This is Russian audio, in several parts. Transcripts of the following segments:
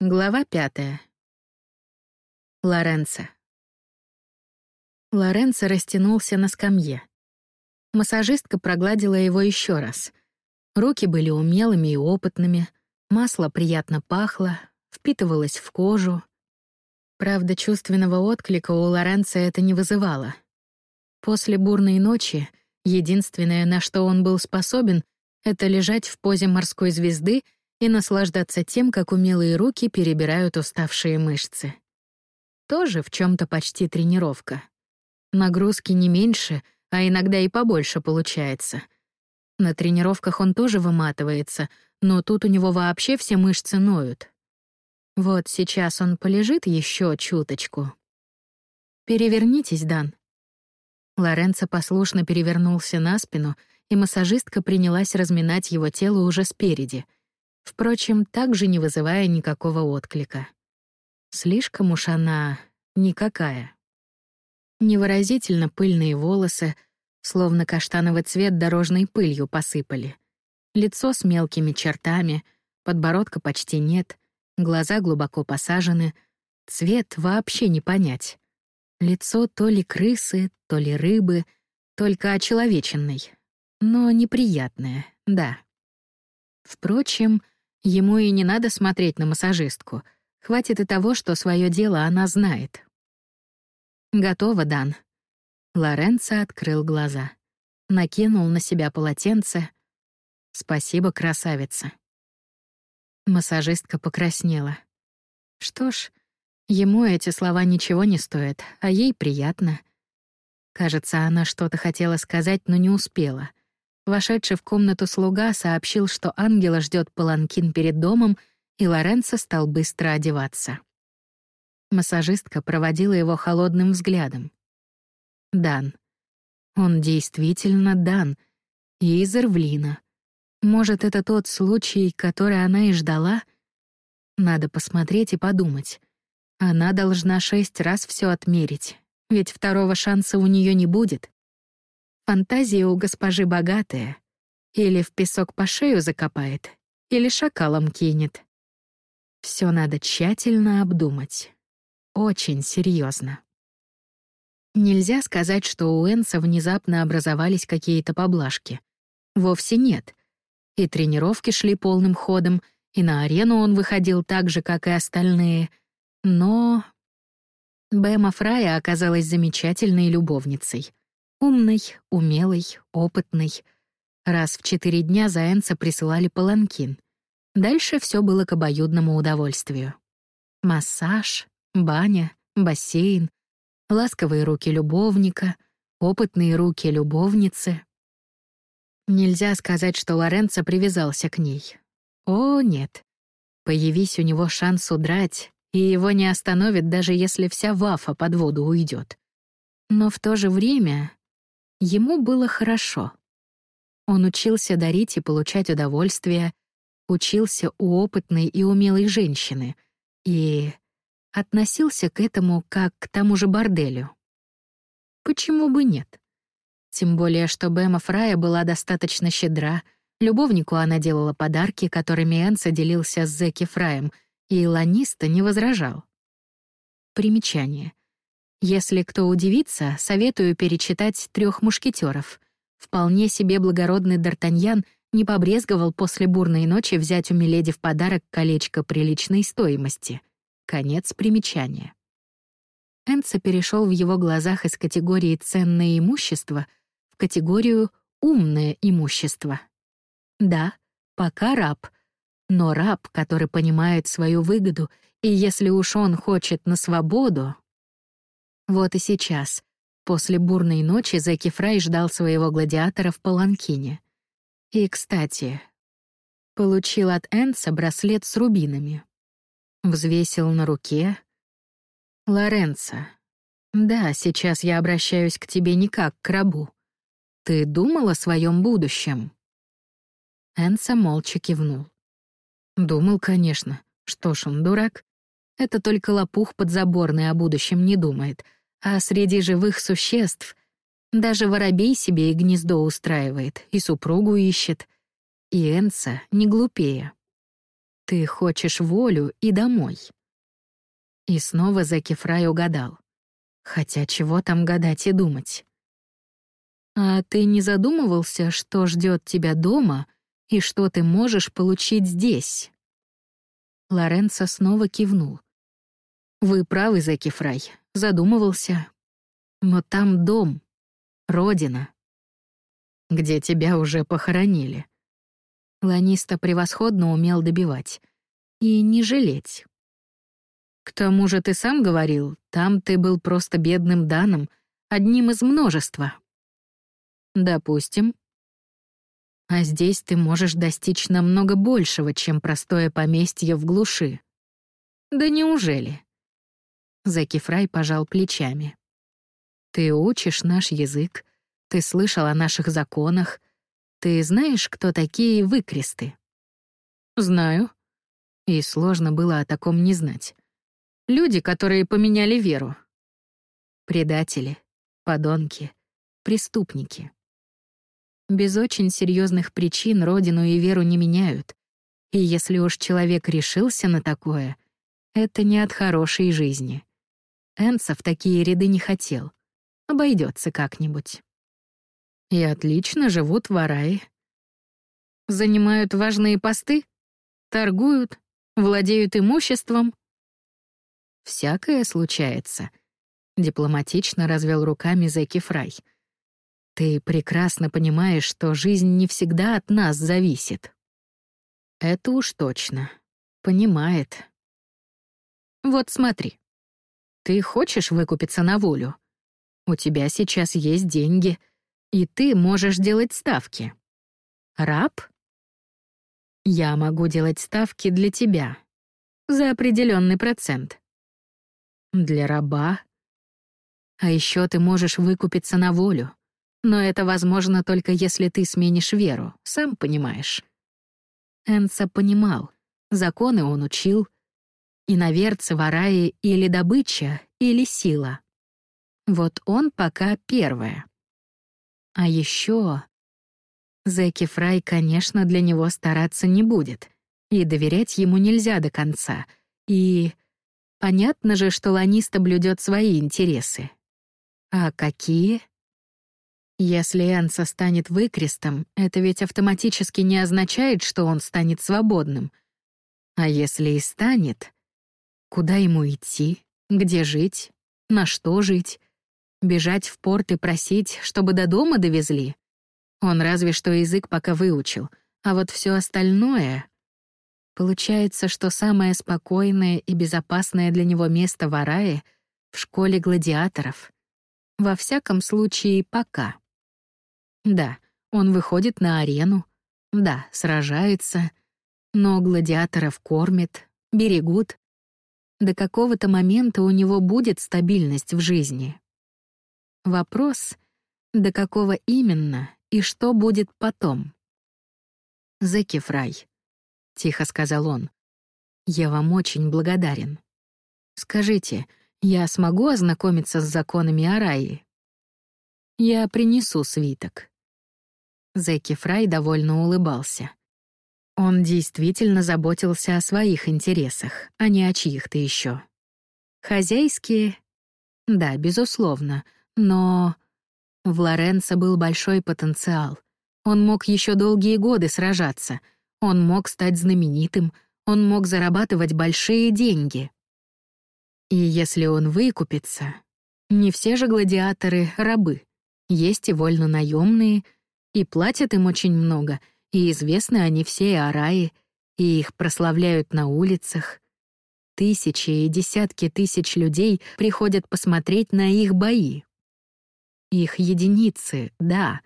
Глава пятая. Лоренцо. Лоренцо растянулся на скамье. Массажистка прогладила его еще раз. Руки были умелыми и опытными, масло приятно пахло, впитывалось в кожу. Правда, чувственного отклика у Лоренцо это не вызывало. После бурной ночи единственное, на что он был способен, это лежать в позе морской звезды — и наслаждаться тем, как умелые руки перебирают уставшие мышцы. Тоже в чем то почти тренировка. Нагрузки не меньше, а иногда и побольше получается. На тренировках он тоже выматывается, но тут у него вообще все мышцы ноют. Вот сейчас он полежит еще чуточку. «Перевернитесь, Дан». Лоренцо послушно перевернулся на спину, и массажистка принялась разминать его тело уже спереди — Впрочем, также не вызывая никакого отклика. Слишком уж она никакая. Невыразительно пыльные волосы, словно каштановый цвет дорожной пылью посыпали. Лицо с мелкими чертами, подбородка почти нет, глаза глубоко посажены, цвет вообще не понять. Лицо то ли крысы, то ли рыбы, только очеловеченный. Но неприятное, да. Впрочем, Ему и не надо смотреть на массажистку. Хватит и того, что свое дело она знает. «Готово, Дан». Лоренцо открыл глаза. Накинул на себя полотенце. «Спасибо, красавица». Массажистка покраснела. Что ж, ему эти слова ничего не стоят, а ей приятно. Кажется, она что-то хотела сказать, но не успела — Вошедший в комнату слуга сообщил, что ангела ждет паланкин перед домом, и Лоренцо стал быстро одеваться. Массажистка проводила его холодным взглядом. Дан. Он действительно Дан. И из Ирвлина. Может, это тот случай, который она и ждала? Надо посмотреть и подумать. Она должна шесть раз все отмерить, ведь второго шанса у нее не будет. Фантазия у госпожи богатая. Или в песок по шею закопает, или шакалом кинет. Все надо тщательно обдумать. Очень серьезно. Нельзя сказать, что у Энса внезапно образовались какие-то поблажки. Вовсе нет. И тренировки шли полным ходом, и на арену он выходил так же, как и остальные. Но... Бэма Фрая оказалась замечательной любовницей — Умный, умелый, опытный. Раз в четыре дня за Энца присылали паланкин. Дальше все было к обоюдному удовольствию. Массаж, баня, бассейн, ласковые руки любовника, опытные руки любовницы. Нельзя сказать, что Лоренцо привязался к ней. О, нет. Появись у него шанс удрать, и его не остановит, даже если вся вафа под воду уйдет. Но в то же время Ему было хорошо. Он учился дарить и получать удовольствие, учился у опытной и умелой женщины и относился к этому как к тому же борделю. Почему бы нет? Тем более, что Бэма Фрая была достаточно щедра, любовнику она делала подарки, которыми Энса делился с Зеки Фраем, и Ланиста не возражал. Примечание — если кто удивится, советую перечитать «Трех мушкетеров». Вполне себе благородный Д'Артаньян не побрезговал после бурной ночи взять у Миледи в подарок колечко приличной стоимости. Конец примечания. Энца перешел в его глазах из категории «ценное имущество» в категорию «умное имущество». Да, пока раб, но раб, который понимает свою выгоду, и если уж он хочет на свободу, вот и сейчас, после бурной ночи, Зеки Фрай ждал своего гладиатора в Паланкине. И, кстати, получил от Энса браслет с рубинами. Взвесил на руке. «Лоренцо, да, сейчас я обращаюсь к тебе не как к рабу. Ты думал о своем будущем?» Энса молча кивнул. «Думал, конечно. Что ж, он дурак. Это только лопух подзаборный о будущем не думает. А среди живых существ даже воробей себе и гнездо устраивает, и супругу ищет. И Энса не глупее. Ты хочешь волю и домой. И снова Зеки Фрай угадал. Хотя чего там гадать и думать? А ты не задумывался, что ждет тебя дома и что ты можешь получить здесь? Лоренцо снова кивнул. Вы правы, Зеки Фрай, задумывался. Но там дом, родина, где тебя уже похоронили. Ланиста превосходно умел добивать. И не жалеть. К тому же ты сам говорил, там ты был просто бедным Даном, одним из множества. Допустим. А здесь ты можешь достичь намного большего, чем простое поместье в глуши. Да неужели? Заки Фрай пожал плечами. Ты учишь наш язык, ты слышал о наших законах, ты знаешь, кто такие выкресты? Знаю. И сложно было о таком не знать. Люди, которые поменяли веру. Предатели, подонки, преступники. Без очень серьезных причин родину и веру не меняют. И если уж человек решился на такое, это не от хорошей жизни. Энса в такие ряды не хотел. Обойдется как-нибудь. И отлично живут в Арае. Занимают важные посты, торгуют, владеют имуществом, Всякое случается. Дипломатично развел руками Зеки Фрай. Ты прекрасно понимаешь, что жизнь не всегда от нас зависит. Это уж точно. Понимает. Вот смотри. Ты хочешь выкупиться на волю? У тебя сейчас есть деньги, и ты можешь делать ставки. Раб? Я могу делать ставки для тебя. За определенный процент. Для раба? А еще ты можешь выкупиться на волю. Но это возможно только если ты сменишь веру, сам понимаешь. Энса понимал. Законы он учил. Иноверцы, вараи или добыча, или сила. Вот он пока первое. А еще Зеки Фрай, конечно, для него стараться не будет. И доверять ему нельзя до конца. И Понятно же, что Ланиста блюдет свои интересы. А какие? Если Энса станет выкрестом, это ведь автоматически не означает, что он станет свободным. А если и станет, куда ему идти, где жить, на что жить? Бежать в порт и просить, чтобы до дома довезли? Он разве что язык пока выучил, а вот все остальное Получается, что самое спокойное и безопасное для него место в Арае — в школе гладиаторов. Во всяком случае, пока. Да, он выходит на арену, да, сражается, но гладиаторов кормят, берегут. До какого-то момента у него будет стабильность в жизни. Вопрос — до какого именно и что будет потом? Зеки Фрай. — тихо сказал он. «Я вам очень благодарен. Скажите, я смогу ознакомиться с законами Араи?» «Я принесу свиток». Зеки Фрай довольно улыбался. Он действительно заботился о своих интересах, а не о чьих-то еще. Хозяйские? Да, безусловно, но... В Лоренцо был большой потенциал. Он мог еще долгие годы сражаться — он мог стать знаменитым, он мог зарабатывать большие деньги. И если он выкупится, не все же гладиаторы — рабы. Есть и вольно наемные, и платят им очень много, и известны они все араи, и их прославляют на улицах. Тысячи и десятки тысяч людей приходят посмотреть на их бои. Их единицы, да.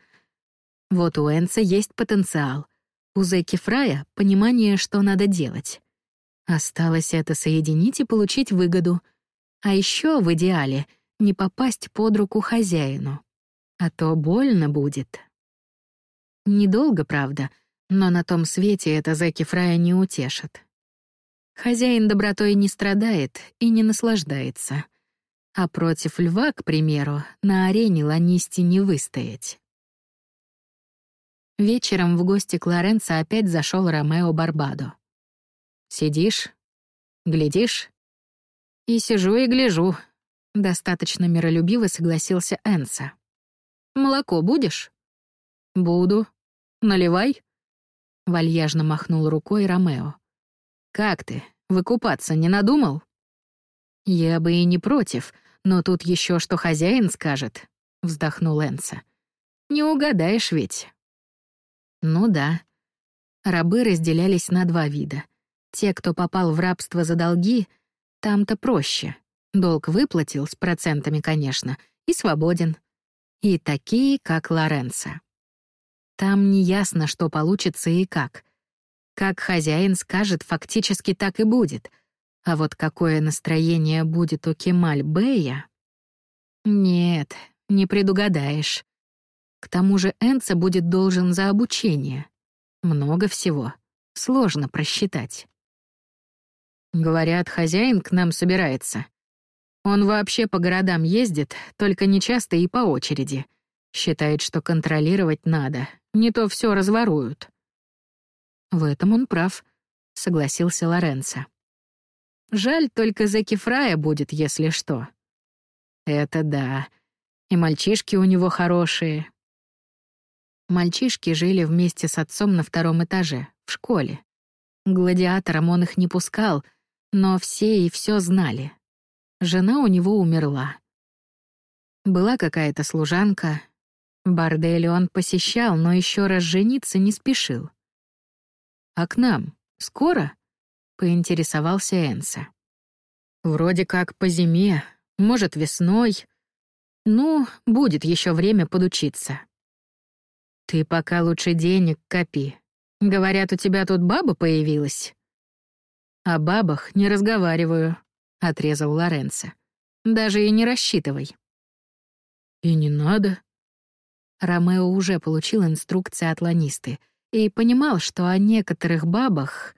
Вот у Энса есть потенциал — у Зеки Фрая понимание, что надо делать. Осталось это соединить и получить выгоду. А еще в идеале не попасть под руку хозяину. А то больно будет. Недолго, правда, но на том свете это Зеки Фрая не утешит. Хозяин добротой не страдает и не наслаждается. А против льва, к примеру, на арене ланисти не выстоять. Вечером в гости к Лоренцо опять зашел Ромео Барбадо. Сидишь, глядишь. И сижу и гляжу. Достаточно миролюбиво согласился Энса. Молоко будешь? Буду. Наливай. Вальяжно махнул рукой Ромео. Как ты, выкупаться не надумал? Я бы и не против, но тут еще что хозяин скажет, вздохнул Энса. Не угадаешь ведь. Ну да. Рабы разделялись на два вида. Те, кто попал в рабство за долги, там-то проще. Долг выплатил, с процентами, конечно, и свободен. И такие, как Лоренцо. Там не ясно, что получится и как. Как хозяин скажет, фактически так и будет. А вот какое настроение будет у Кемаль-Бэя... Нет, не предугадаешь. К тому же Энца будет должен за обучение. Много всего. Сложно просчитать. Говорят, хозяин к нам собирается. Он вообще по городам ездит, только не часто и по очереди. Считает, что контролировать надо, не то все разворуют. В этом он прав, согласился Лоренцо. Жаль, только за Кефрая будет, если что. Это да. И мальчишки у него хорошие. Мальчишки жили вместе с отцом на втором этаже, в школе. Гладиатором он их не пускал, но все и все знали. Жена у него умерла. Была какая-то служанка. Бордель он посещал, но еще раз жениться не спешил. «А к нам? Скоро?» — поинтересовался Энса. «Вроде как по зиме, может, весной. Ну, будет еще время подучиться». «Ты пока лучше денег копи. Говорят, у тебя тут баба появилась?» «О бабах не разговариваю», — отрезал Лоренцо. «Даже и не рассчитывай». «И не надо». Ромео уже получил инструкции от ланисты и понимал, что о некоторых бабах...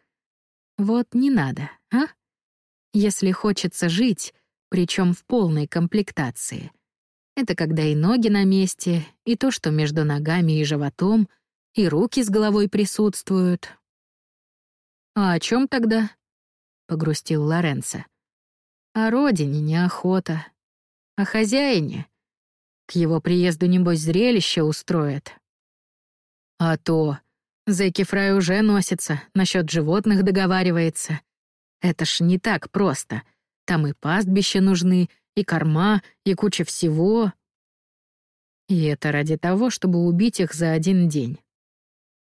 Вот не надо, а? Если хочется жить, причем в полной комплектации — это когда и ноги на месте, и то, что между ногами и животом, и руки с головой присутствуют. «А о чем тогда?» — погрустил Лоренцо. «О родине неохота. О хозяине. К его приезду, небось, зрелище устроят». «А то. Зэки Фрай уже носится, насчет животных договаривается. Это ж не так просто. Там и пастбища нужны, и корма, и куча всего. И это ради того, чтобы убить их за один день.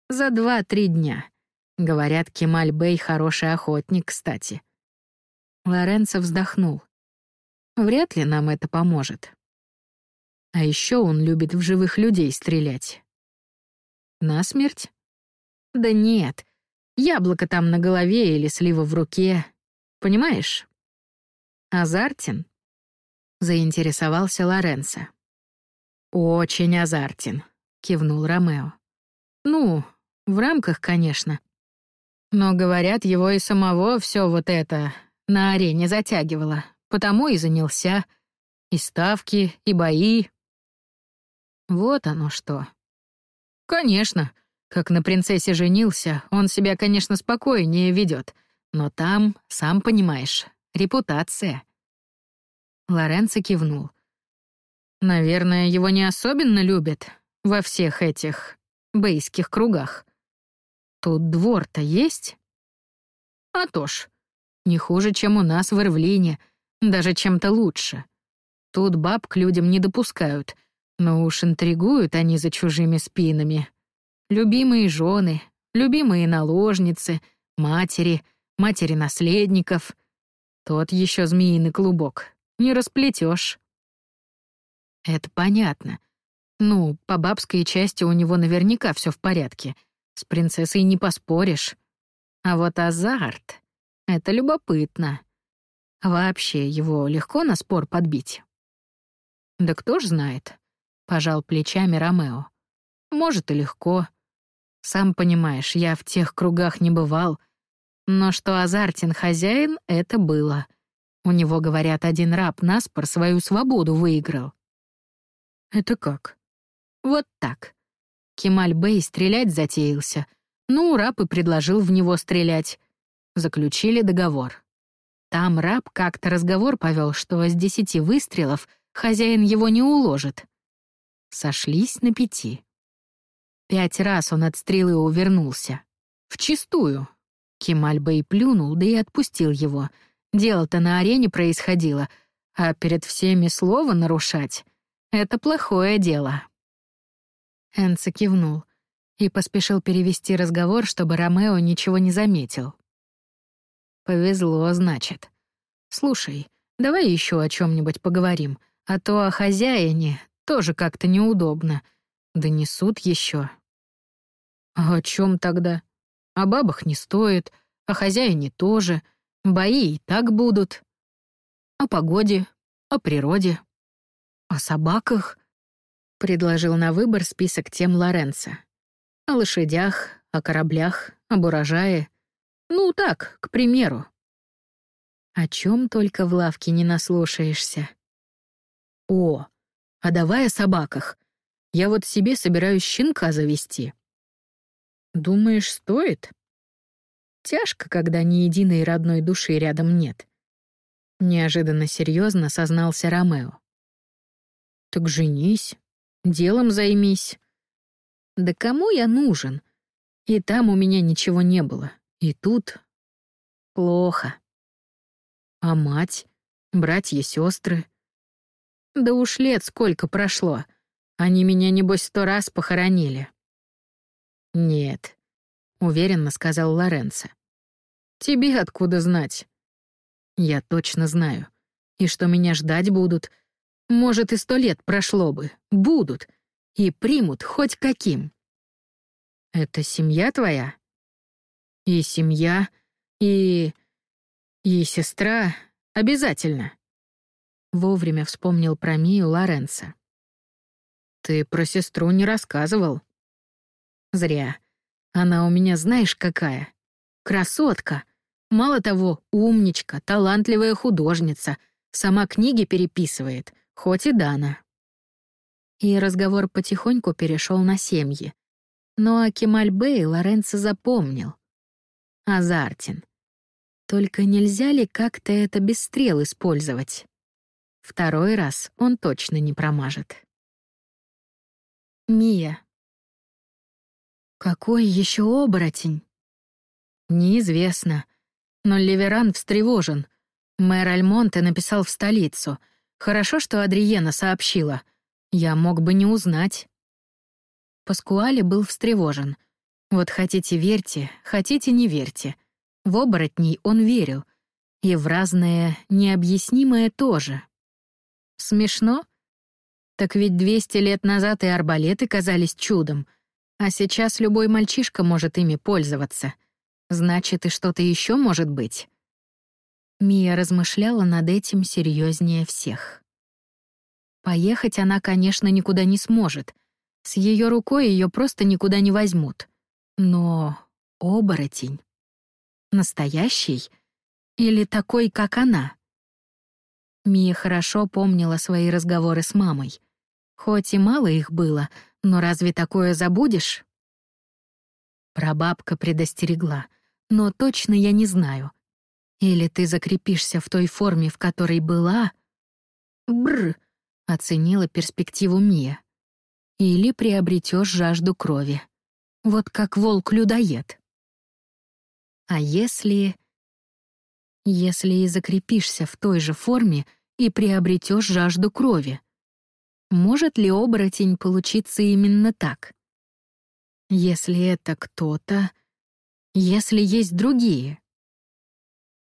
За два-три дня. Говорят, Кемаль Бэй хороший охотник, кстати. Лоренцо вздохнул. Вряд ли нам это поможет. А еще он любит в живых людей стрелять. На смерть? Да нет. Яблоко там на голове или слива в руке. Понимаешь? Азартен заинтересовался Лоренцо. «Очень азартен», — кивнул Ромео. «Ну, в рамках, конечно. Но, говорят, его и самого все вот это на арене затягивало, потому и занялся. И ставки, и бои. Вот оно что. Конечно, как на принцессе женился, он себя, конечно, спокойнее ведет, но там, сам понимаешь, репутация. Лоренцо кивнул. Наверное, его не особенно любят во всех этих бейских кругах. Тут двор-то есть? А то ж, не хуже, чем у нас в Ирвлине, даже чем-то лучше. Тут баб к людям не допускают, но уж интригуют они за чужими спинами. Любимые жены, любимые наложницы, матери, матери наследников. Тот еще змеиный клубок, не расплетешь. Это понятно. Ну, по бабской части у него наверняка все в порядке. С принцессой не поспоришь. А вот азарт — это любопытно. Вообще, его легко на спор подбить? Да кто ж знает, — пожал плечами Ромео. Может, и легко. Сам понимаешь, я в тех кругах не бывал. Но что азартен хозяин — это было — у него, говорят, один раб наспор свою свободу выиграл. Это как? Вот так. Кемаль Бэй стрелять затеялся. Ну, раб и предложил в него стрелять. заключили договор. Там раб как-то разговор повел, что с десяти выстрелов хозяин его не уложит. Сошлись на пяти. Пять раз он от стрелы увернулся. Вчистую. Кемаль Бэй плюнул, да и отпустил его. Дело-то на арене происходило, а перед всеми слово нарушать — это плохое дело. Энце кивнул и поспешил перевести разговор, чтобы Ромео ничего не заметил. «Повезло, значит. Слушай, давай еще о чем нибудь поговорим, а то о хозяине тоже как-то неудобно. Донесут еще. «А о чем тогда? О бабах не стоит, о хозяине тоже. Бои и так будут. О погоде, о природе, о собаках», — предложил на выбор список тем Лоренца. О лошадях, о кораблях, об урожае. Ну, так, к примеру. О чем только в лавке не наслушаешься. О, а давай о собаках. Я вот себе собираюсь щенка завести. Думаешь, стоит? Тяжко, когда ни единой родной души рядом нет. Неожиданно серьезно сознался Ромео. Так женись, делом займись. Да кому я нужен? И там у меня ничего не было. И тут... Плохо. А мать? Братья, сестры? Да уж лет сколько прошло. Они меня, небось, сто раз похоронили. Нет, уверенно сказал Лоренцо. Тебе откуда знать? Я точно знаю. И что меня ждать будут. Может, и сто лет прошло бы. Будут и примут хоть каким. Это семья твоя? И семья, и... и сестра обязательно. Вовремя вспомнил про Мию Лоренцо. Ты про сестру не рассказывал. Зря. Она у меня знаешь какая? Красотка. Мало того, умничка, талантливая художница. Сама книги переписывает, хоть и Дана и разговор потихоньку перешел на семьи. Но о Кемальбе Лоренцо запомнил. Азартин. Только нельзя ли как-то это без стрел использовать? Второй раз он точно не промажет. Мия. Какой еще оборотень? Неизвестно. Но Ливеран встревожен. Мэр Альмонте написал в столицу. Хорошо, что Адриена сообщила — я мог бы не узнать. Паскуале был встревожен. Вот хотите верьте, хотите не верьте. В оборотней он верил. И в разное необъяснимое тоже. Смешно? Так ведь 200 лет назад и арбалеты казались чудом, а сейчас любой мальчишка может ими пользоваться. Значит, и что-то еще может быть. Мия размышляла над этим серьезнее всех. Поехать она, конечно, никуда не сможет. С ее рукой ее просто никуда не возьмут. Но оборотень. Настоящий? Или такой, как она? Мия хорошо помнила свои разговоры с мамой. Хоть и мало их было, но разве такое забудешь? Прабабка предостерегла, но точно я не знаю. Или ты закрепишься в той форме, в которой была... Бррр, Оценила перспективу Мия. Или приобретешь жажду крови. Вот как волк-людоед. А если... Если и закрепишься в той же форме и приобретешь жажду крови? Может ли оборотень получиться именно так? Если это кто-то... Если есть другие?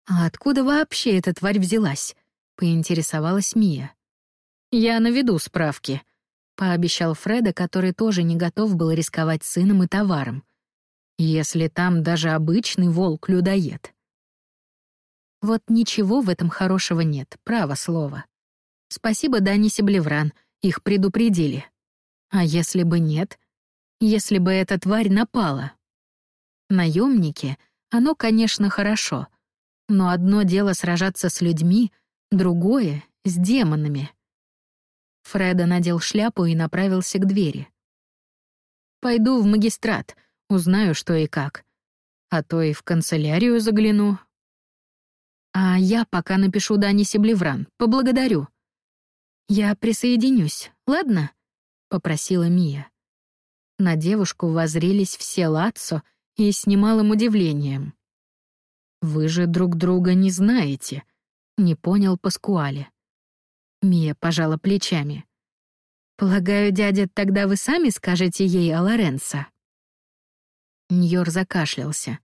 А откуда вообще эта тварь взялась? Поинтересовалась Мия. «Я наведу справки», — пообещал Фреда, который тоже не готов был рисковать сыном и товаром. «Если там даже обычный волк-людоед». Вот ничего в этом хорошего нет, право слово. Спасибо Данисе Блевран, их предупредили. А если бы нет? Если бы эта тварь напала? Наемники, оно, конечно, хорошо. Но одно дело сражаться с людьми, другое — с демонами. Фреда надел шляпу и направился к двери. «Пойду в магистрат, узнаю, что и как. А то и в канцелярию загляну. А я пока напишу Дане Себлевран, поблагодарю. Я присоединюсь, ладно? Попросила Мия. На девушку воззрелись все Лацо и с немалым удивлением. «Вы же друг друга не знаете», — не понял Паскуале. Мия пожала плечами. «Полагаю, дядя, тогда вы сами скажете ей о Лоренцо?» Ньор закашлялся.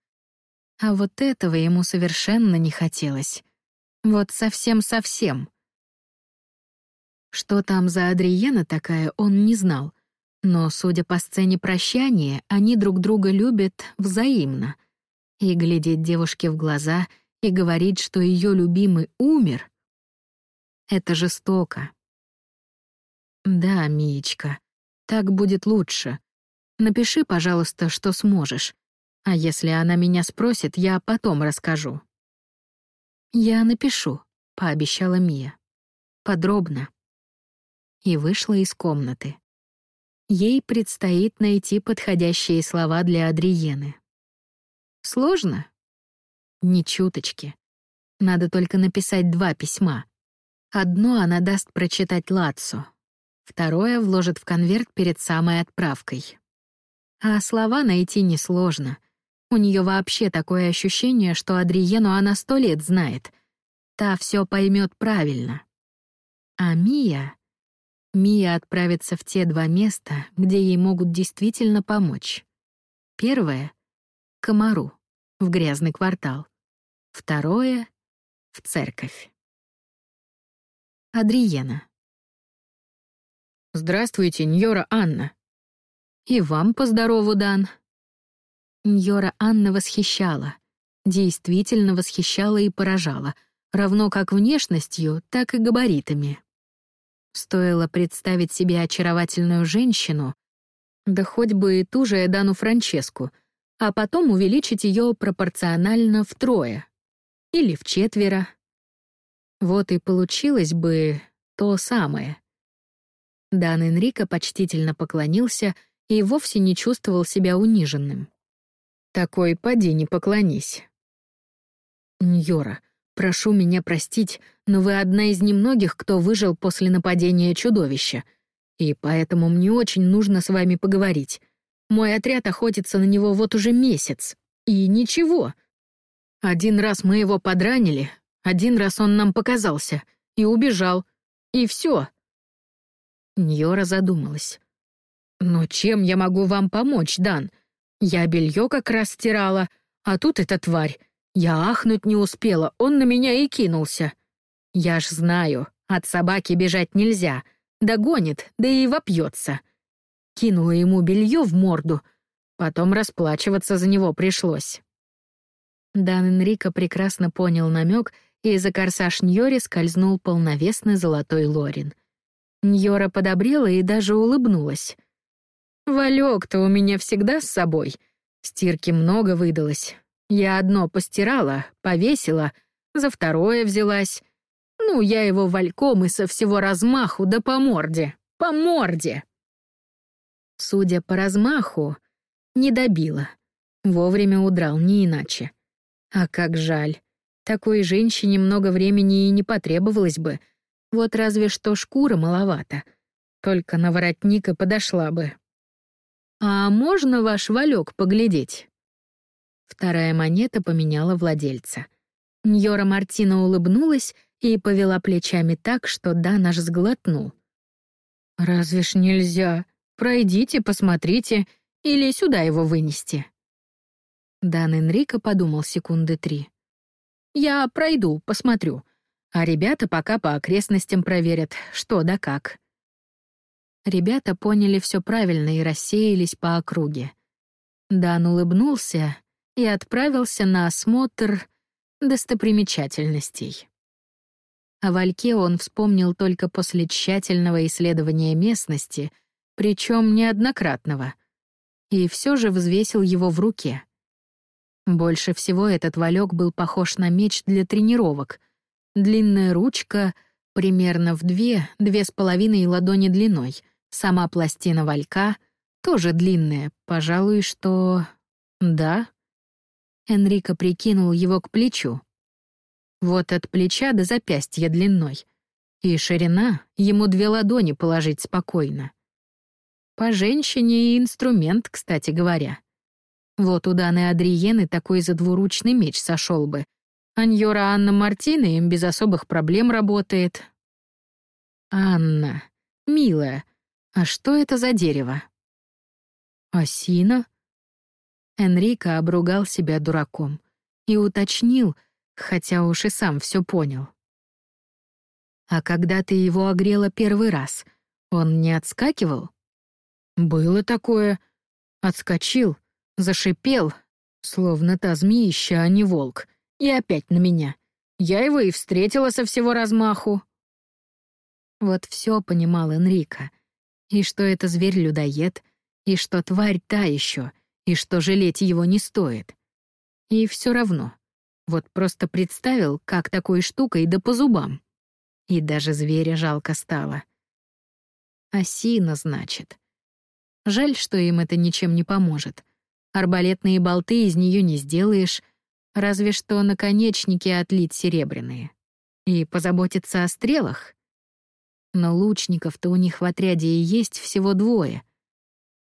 А вот этого ему совершенно не хотелось. Вот совсем-совсем. Что там за Адриена такая, он не знал. Но, судя по сцене прощания, они друг друга любят взаимно. И глядеть девушке в глаза и говорить, что ее любимый умер — это жестоко. «Да, Миечка, так будет лучше. Напиши, пожалуйста, что сможешь. А если она меня спросит, я потом расскажу». «Я напишу», — пообещала Мия. «Подробно». И вышла из комнаты. Ей предстоит найти подходящие слова для Адриены. Сложно? Ни чуточки. Надо только написать два письма. Одно она даст прочитать Лацу, второе вложит в конверт перед самой отправкой. А слова найти несложно. У нее вообще такое ощущение, что Адриену она сто лет знает. Та все поймет правильно. А Мия... Мия отправится в те два места, где ей могут действительно помочь. Первое — комару, в грязный квартал. Второе — в церковь. Адриена. «Здравствуйте, Ньора Анна». «И вам поздорову, Дан». Ньора Анна восхищала. Действительно восхищала и поражала, равно как внешностью, так и габаритами. Стоило представить себе очаровательную женщину, да хоть бы и ту же Эдану Франческу, а потом увеличить ее пропорционально втрое или в четверо. Вот и получилось бы то самое. Дан Энрико почтительно поклонился и вовсе не чувствовал себя униженным. «Такой поди не поклонись». «Ньора, Прошу меня простить, но вы одна из немногих, кто выжил после нападения чудовища. И поэтому мне очень нужно с вами поговорить. Мой отряд охотится на него вот уже месяц. И ничего. Один раз мы его подранили, один раз он нам показался и убежал. И все. Ньора задумалась. «Но чем я могу вам помочь, Дан? Я белье как раз стирала, а тут эта тварь. Я ахнуть не успела, он на меня и кинулся. Я ж знаю, от собаки бежать нельзя. Догонит, да и вопьется. Кинула ему белье в морду. Потом расплачиваться за него пришлось. Дан Энрико прекрасно понял намек, и за корсаж Ньори скользнул полновесный золотой лорин. Ньора подобрела и даже улыбнулась. «Валёк-то у меня всегда с собой. Стирки много выдалось. Я одно постирала, повесила, за второе взялась. Ну, я его вальком и со всего размаху, да по морде, по морде. Судя по размаху, не добила. Вовремя удрал, не иначе. А как жаль. Такой женщине много времени и не потребовалось бы. Вот разве что шкура маловато. Только на воротника подошла бы. «А можно ваш валек поглядеть?» Вторая монета поменяла владельца. Ньора Мартина улыбнулась и повела плечами так, что Дан аж сглотнул. «Разве ж нельзя? Пройдите, посмотрите, или сюда его вынести». Дан Энрико подумал секунды три. «Я пройду, посмотрю, а ребята пока по окрестностям проверят, что да как». Ребята поняли все правильно и рассеялись по округе. Дан улыбнулся и отправился на осмотр достопримечательностей. О Вальке он вспомнил только после тщательного исследования местности, причем неоднократного, и все же взвесил его в руке. Больше всего этот валек был похож на меч для тренировок. Длинная ручка, примерно в две, две с половиной ладони длиной, сама пластина валька, тоже длинная, пожалуй, что... Да, Энрико прикинул его к плечу. Вот от плеча до запястья длиной. И ширина ему две ладони положить спокойно. По женщине и инструмент, кстати говоря. Вот у Даны Адриены такой задвуручный меч сошел бы. Аньора Анна Мартина им без особых проблем работает. Анна, милая, а что это за дерево? Осина? Энрико обругал себя дураком и уточнил, хотя уж и сам все понял. «А когда ты его огрела первый раз, он не отскакивал?» «Было такое. Отскочил, зашипел, словно та змеища, а не волк, и опять на меня. Я его и встретила со всего размаху». Вот все понимал Энрико. И что это зверь-людоед, и что тварь та еще, и что жалеть его не стоит. И все равно. Вот просто представил, как такой штукой да по зубам. И даже зверя жалко стало. Осина, значит. Жаль, что им это ничем не поможет. Арбалетные болты из нее не сделаешь, разве что наконечники отлить серебряные. И позаботиться о стрелах. Но лучников-то у них в отряде и есть всего двое.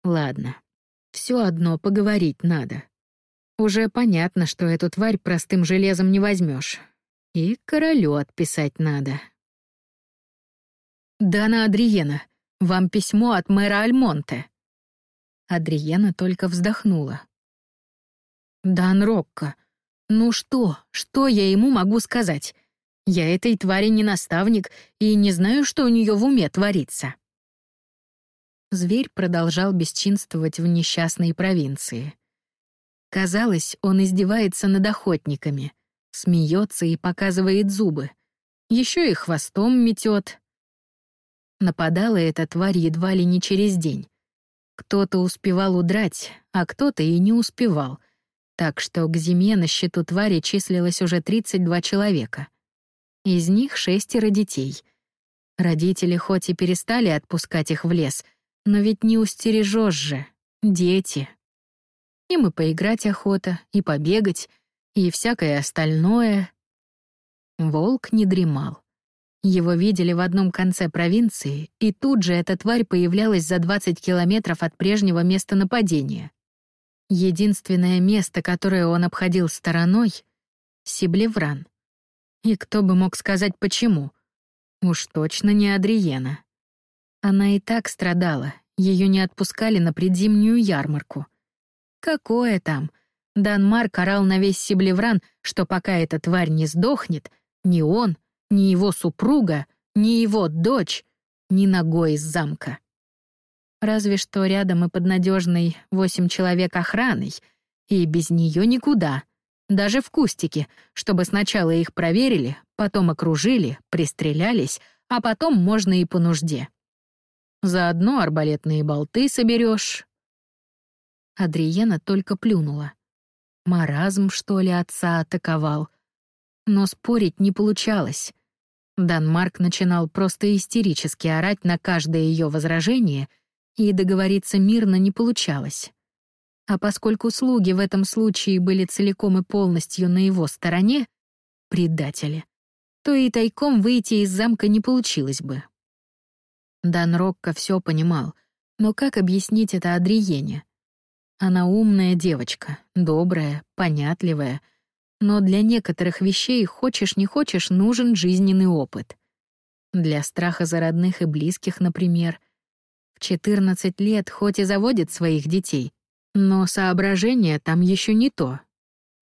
Ладно, все одно поговорить надо. Уже понятно, что эту тварь простым железом не возьмешь. И королю отписать надо. «Дана Адриена, вам письмо от мэра Альмонте». Адриена только вздохнула. «Дан Рокко, ну что, что я ему могу сказать? Я этой твари не наставник и не знаю, что у нее в уме творится». Зверь продолжал бесчинствовать в несчастной провинции. Казалось, он издевается над охотниками, смеется и показывает зубы. Еще и хвостом метет. Нападала эта тварь едва ли не через день. Кто-то успевал удрать, а кто-то и не успевал. Так что к зиме на счету твари числилось уже 32 человека. Из них шестеро детей. Родители хоть и перестали отпускать их в лес, но ведь не устережешь же. Дети. Им и поиграть охота, и побегать, и всякое остальное. Волк не дремал. Его видели в одном конце провинции, и тут же эта тварь появлялась за 20 километров от прежнего места нападения. Единственное место, которое он обходил стороной — Сиблевран. И кто бы мог сказать почему? Уж точно не Адриена. Она и так страдала, ее не отпускали на предзимнюю ярмарку — Какое там? Данмарк орал на весь Сиблевран, что пока эта тварь не сдохнет, ни он, ни его супруга, ни его дочь, ни ногой из замка. Разве что рядом и под надежной восемь человек охраной, и без нее никуда, даже в кустике, чтобы сначала их проверили, потом окружили, пристрелялись, а потом можно и по нужде. Заодно арбалетные болты соберешь, Адриена только плюнула. Маразм, что ли, отца атаковал. Но спорить не получалось. Данмарк начинал просто истерически орать на каждое ее возражение, и договориться мирно не получалось. А поскольку слуги в этом случае были целиком и полностью на его стороне, предатели, то и тайком выйти из замка не получилось бы. Дан Рокко все понимал, но как объяснить это Адриене? Она умная девочка, добрая, понятливая. Но для некоторых вещей, хочешь не хочешь, нужен жизненный опыт. Для страха за родных и близких, например. В 14 лет хоть и заводит своих детей, но соображение там еще не то.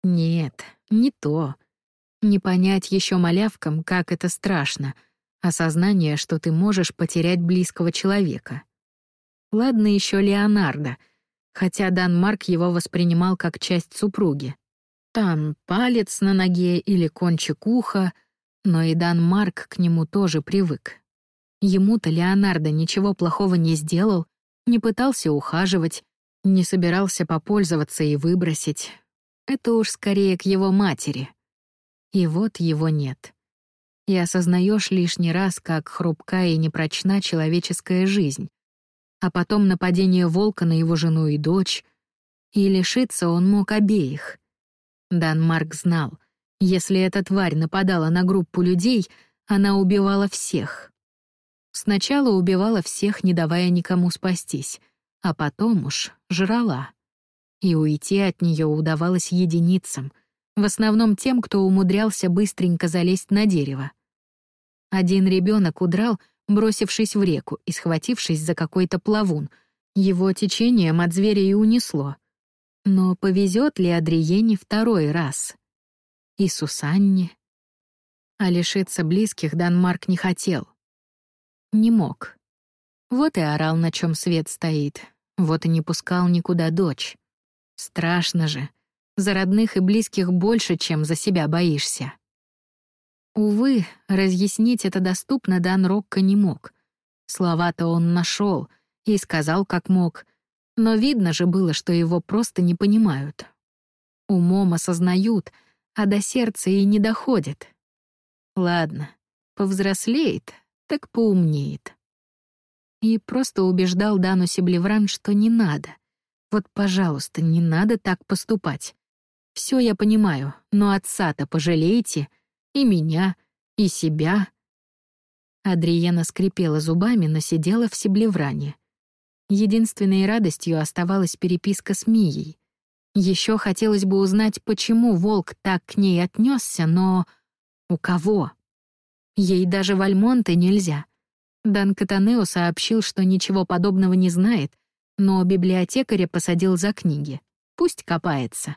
Нет, не то. Не понять еще малявкам, как это страшно. Осознание, что ты можешь потерять близкого человека. Ладно еще Леонардо — хотя Дан Марк его воспринимал как часть супруги. Там палец на ноге или кончик уха, но и Дан Марк к нему тоже привык. Ему-то Леонардо ничего плохого не сделал, не пытался ухаживать, не собирался попользоваться и выбросить. Это уж скорее к его матери. И вот его нет. И осознаешь лишний раз, как хрупка и непрочна человеческая жизнь, а потом нападение волка на его жену и дочь, и лишиться он мог обеих. Данмарк знал, если эта тварь нападала на группу людей, она убивала всех. Сначала убивала всех, не давая никому спастись, а потом уж жрала. И уйти от нее удавалось единицам, в основном тем, кто умудрялся быстренько залезть на дерево. Один ребенок удрал, бросившись в реку и схватившись за какой-то плавун. Его течением от зверя и унесло. Но повезет ли Адриене второй раз? И Сусанне? А лишиться близких Данмарк не хотел. Не мог. Вот и орал, на чем свет стоит. Вот и не пускал никуда дочь. Страшно же. За родных и близких больше, чем за себя боишься. Увы, разъяснить это доступно Дан Рокко не мог. Слова-то он нашел и сказал, как мог, но видно же было, что его просто не понимают. Умом осознают, а до сердца и не доходит. Ладно, повзрослеет, так поумнеет. И просто убеждал Дану Себлевран, что не надо. Вот, пожалуйста, не надо так поступать. Все я понимаю, но отца-то пожалеете, и меня, и себя. Адриена скрипела зубами, но сидела в Себлевране. Единственной радостью оставалась переписка с Мией. Еще хотелось бы узнать, почему волк так к ней отнесся, но у кого? Ей даже в Альмонте нельзя. Дан Катанео сообщил, что ничего подобного не знает, но библиотекаря посадил за книги. Пусть копается.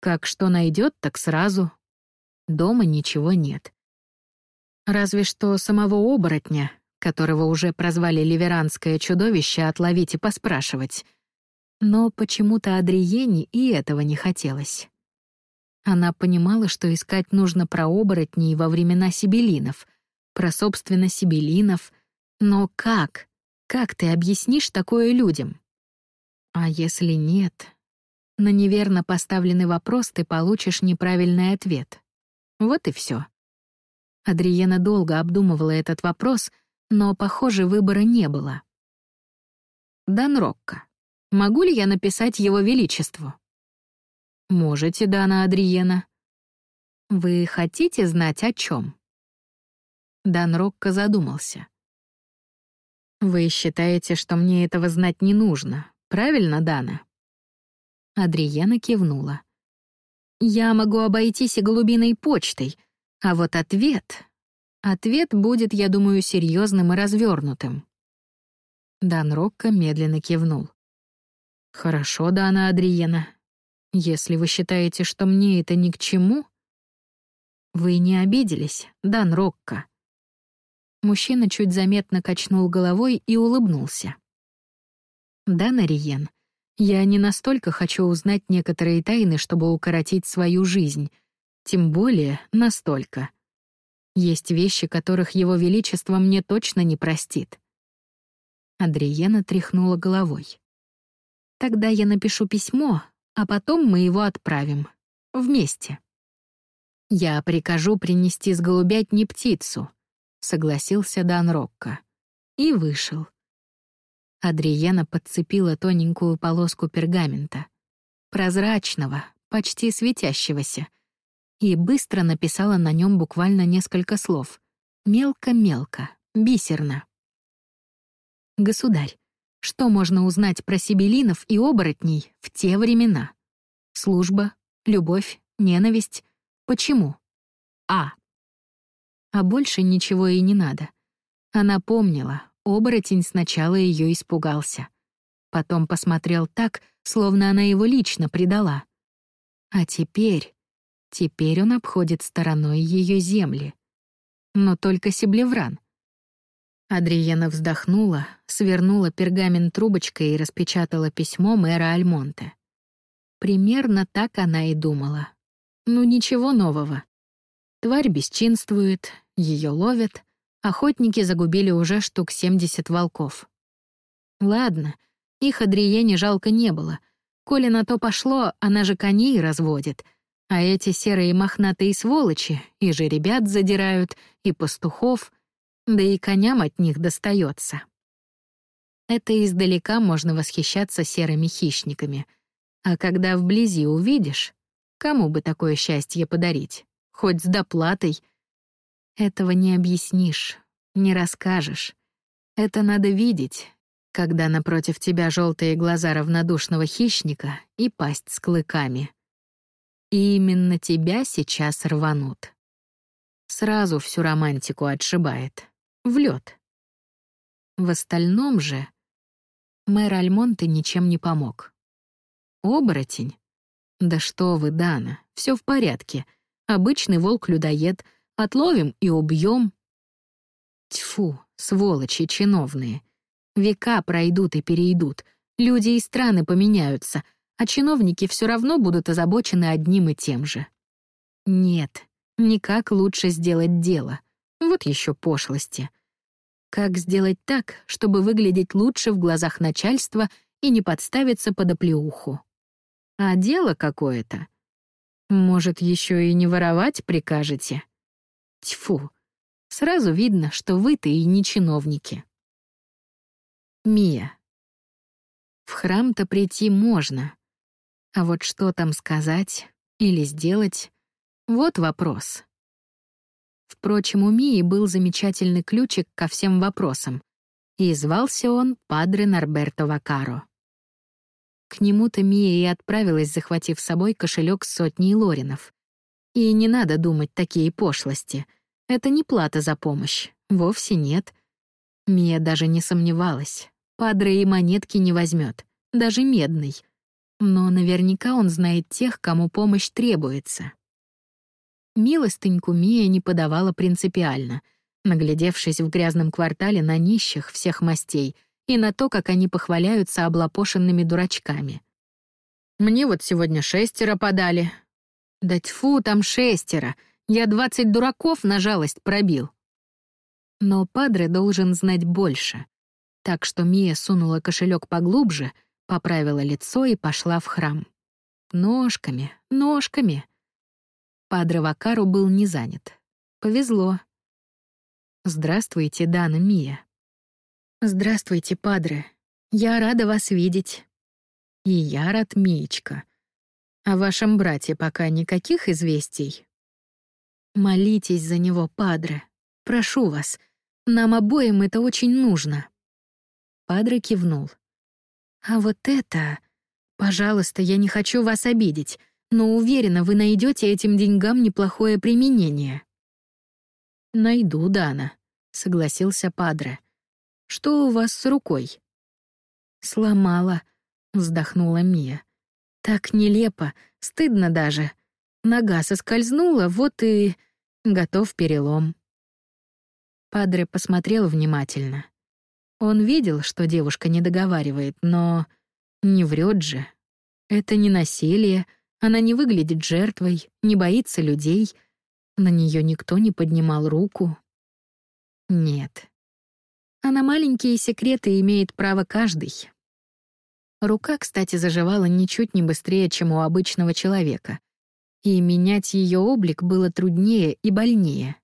Как что найдет, так сразу. Дома ничего нет. Разве что самого оборотня, которого уже прозвали ливеранское чудовище, отловить и поспрашивать. Но почему-то Адриене и этого не хотелось. Она понимала, что искать нужно про оборотней во времена сибелинов — про собственно Сибелинов. Но как? Как ты объяснишь такое людям? А если нет? На неверно поставленный вопрос ты получишь неправильный ответ. Вот и все. Адриена долго обдумывала этот вопрос, но, похоже, выбора не было. «Дан Рокко, могу ли я написать его величеству?» «Можете, Дана Адриена». «Вы хотите знать, о чем? Дан Рокко задумался. «Вы считаете, что мне этого знать не нужно, правильно, Дана?» Адриена кивнула. «Я могу обойтись и голубиной почтой, а вот ответ... Ответ будет, я думаю, серьезным и развернутым. Дан Рокко медленно кивнул. «Хорошо, Дана Адриена. Если вы считаете, что мне это ни к чему...» «Вы не обиделись, Дан Рокко?» Мужчина чуть заметно качнул головой и улыбнулся. «Да, Нариен, я не настолько хочу узнать некоторые тайны, чтобы укоротить свою жизнь. Тем более настолько. Есть вещи, которых его величество мне точно не простит». Адриена тряхнула головой. «Тогда я напишу письмо, а потом мы его отправим. Вместе. Я прикажу принести с голубятни птицу, — согласился Дан Рокко. И вышел. Адриена подцепила тоненькую полоску пергамента. Прозрачного, почти светящегося. И быстро написала на нем буквально несколько слов. Мелко-мелко, бисерно. «Государь, что можно узнать про сибелинов и оборотней в те времена? Служба, любовь, ненависть. Почему? А а больше ничего и не надо. Она помнила, оборотень сначала ее испугался. Потом посмотрел так, словно она его лично предала. А теперь... Теперь он обходит стороной ее земли. Но только Себлевран. Адриена вздохнула, свернула пергамент трубочкой и распечатала письмо мэра Альмонте. Примерно так она и думала. Ну ничего нового. Тварь бесчинствует, ее ловят, охотники загубили уже штук 70 волков. Ладно, их Адриене жалко не было. Коли на то пошло, она же коней разводит. А эти серые мохнатые сволочи и же ребят задирают, и пастухов, да и коням от них достается. Это издалека можно восхищаться серыми хищниками. А когда вблизи увидишь, Кому бы такое счастье подарить? Хоть с доплатой. Этого не объяснишь, не расскажешь. Это надо видеть, когда напротив тебя желтые глаза равнодушного хищника и пасть с клыками. И именно тебя сейчас рванут. Сразу всю романтику отшибает. В лед. В остальном же мэр Альмонте ничем не помог. Оборотень? Да что вы, Дана, все в порядке. Обычный волк-людоед. Отловим и убьем. Тьфу, сволочи чиновные. Века пройдут и перейдут. Люди и страны поменяются, а чиновники все равно будут озабочены одним и тем же. Нет, никак лучше сделать дело. Вот еще пошлости. Как сделать так, чтобы выглядеть лучше в глазах начальства и не подставиться под оплеуху? А дело какое-то. Может, еще и не воровать прикажете? Тьфу, сразу видно, что вы-то и не чиновники. Мия. В храм-то прийти можно. А вот что там сказать или сделать — вот вопрос. Впрочем, у Мии был замечательный ключик ко всем вопросам, и звался он Падре Норберто Вакаро. К нему-то Мия и отправилась, захватив с собой кошелек с сотней лоринов. И не надо думать такие пошлости. Это не плата за помощь. Вовсе нет. Мия даже не сомневалась. Падре и монетки не возьмет, даже медный. Но наверняка он знает тех, кому помощь требуется. Милостыньку Мия не подавала принципиально, наглядевшись в грязном квартале на нищих всех мастей и на то, как они похваляются облапошенными дурачками. «Мне вот сегодня шестеро подали». «Да тьфу, там шестеро. Я двадцать дураков на жалость пробил». Но Падре должен знать больше. Так что Мия сунула кошелек поглубже, поправила лицо и пошла в храм. Ножками, ножками. Падре Вакару был не занят. Повезло. «Здравствуйте, Дана Мия». «Здравствуйте, Падре. Я рада вас видеть». «И я рад, Миечка. О вашем брате пока никаких известий?» «Молитесь за него, Падре. Прошу вас. Нам обоим это очень нужно». Падре кивнул. «А вот это... Пожалуйста, я не хочу вас обидеть но уверена, вы найдете этим деньгам неплохое применение». «Найду, Дана», — согласился Падре. «Что у вас с рукой?» «Сломала», — вздохнула Мия. «Так нелепо, стыдно даже. Нога соскользнула, вот и... готов перелом». Падре посмотрел внимательно. Он видел, что девушка не договаривает, но не врет же. Это не насилие, она не выглядит жертвой, не боится людей. На нее никто не поднимал руку. Нет. А на маленькие секреты имеет право каждый. Рука, кстати, заживала ничуть не быстрее, чем у обычного человека. И менять ее облик было труднее и больнее.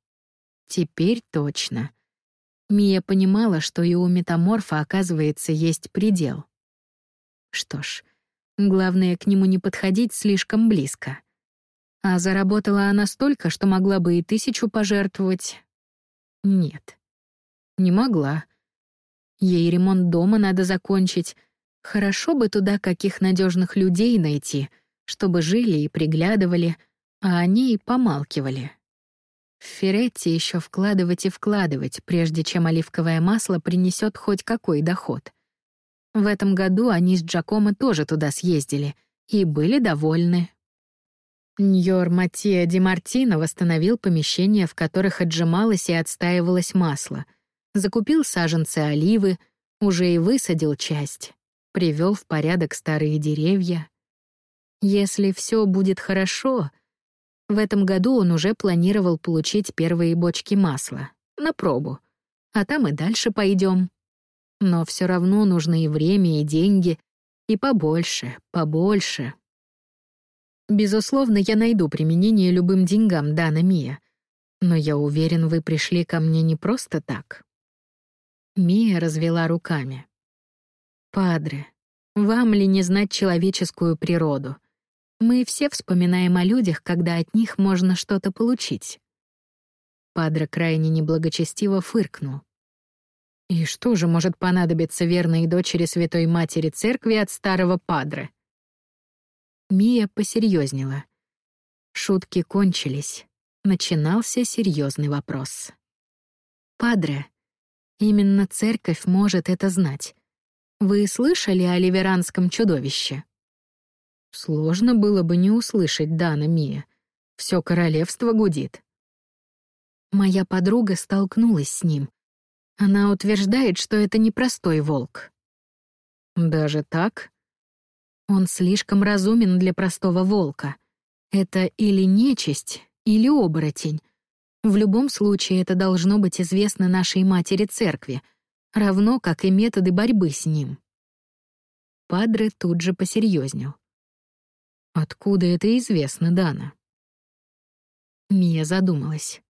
Теперь точно. Мия понимала, что и у метаморфа, оказывается, есть предел. Что ж, Главное, к нему не подходить слишком близко. А заработала она столько, что могла бы и тысячу пожертвовать. Нет, не могла. Ей ремонт дома надо закончить. Хорошо бы туда каких надежных людей найти, чтобы жили и приглядывали, а они и помалкивали. В Феретти еще вкладывать и вкладывать, прежде чем оливковое масло принесет хоть какой доход — в этом году они с Джакомо тоже туда съездили и были довольны. Ньор Матия Ди Мартино восстановил помещения, в которых отжималось и отстаивалось масло, закупил саженцы оливы, уже и высадил часть, привел в порядок старые деревья. Если все будет хорошо, в этом году он уже планировал получить первые бочки масла на пробу, а там и дальше пойдем. Но все равно нужны и время, и деньги, и побольше, побольше. Безусловно, я найду применение любым деньгам, Дана Мия. Но я уверен, вы пришли ко мне не просто так. Мия развела руками. «Падре, вам ли не знать человеческую природу? Мы все вспоминаем о людях, когда от них можно что-то получить. Падре крайне неблагочестиво фыркнул. И что же может понадобиться верной дочери Святой Матери Церкви от старого Падре? Мия посерьезнела. Шутки кончились. Начинался серьезный вопрос. Падре, именно церковь может это знать. Вы слышали о ливеранском чудовище? Сложно было бы не услышать, Дана Мия. Все королевство гудит. Моя подруга столкнулась с ним. Она утверждает, что это не простой волк. Даже так? Он слишком разумен для простого волка. Это или нечисть, или оборотень. В любом случае это должно быть известно нашей матери церкви, равно как и методы борьбы с ним. Падре тут же посерьезнел. Откуда это известно, Дана? Мия задумалась.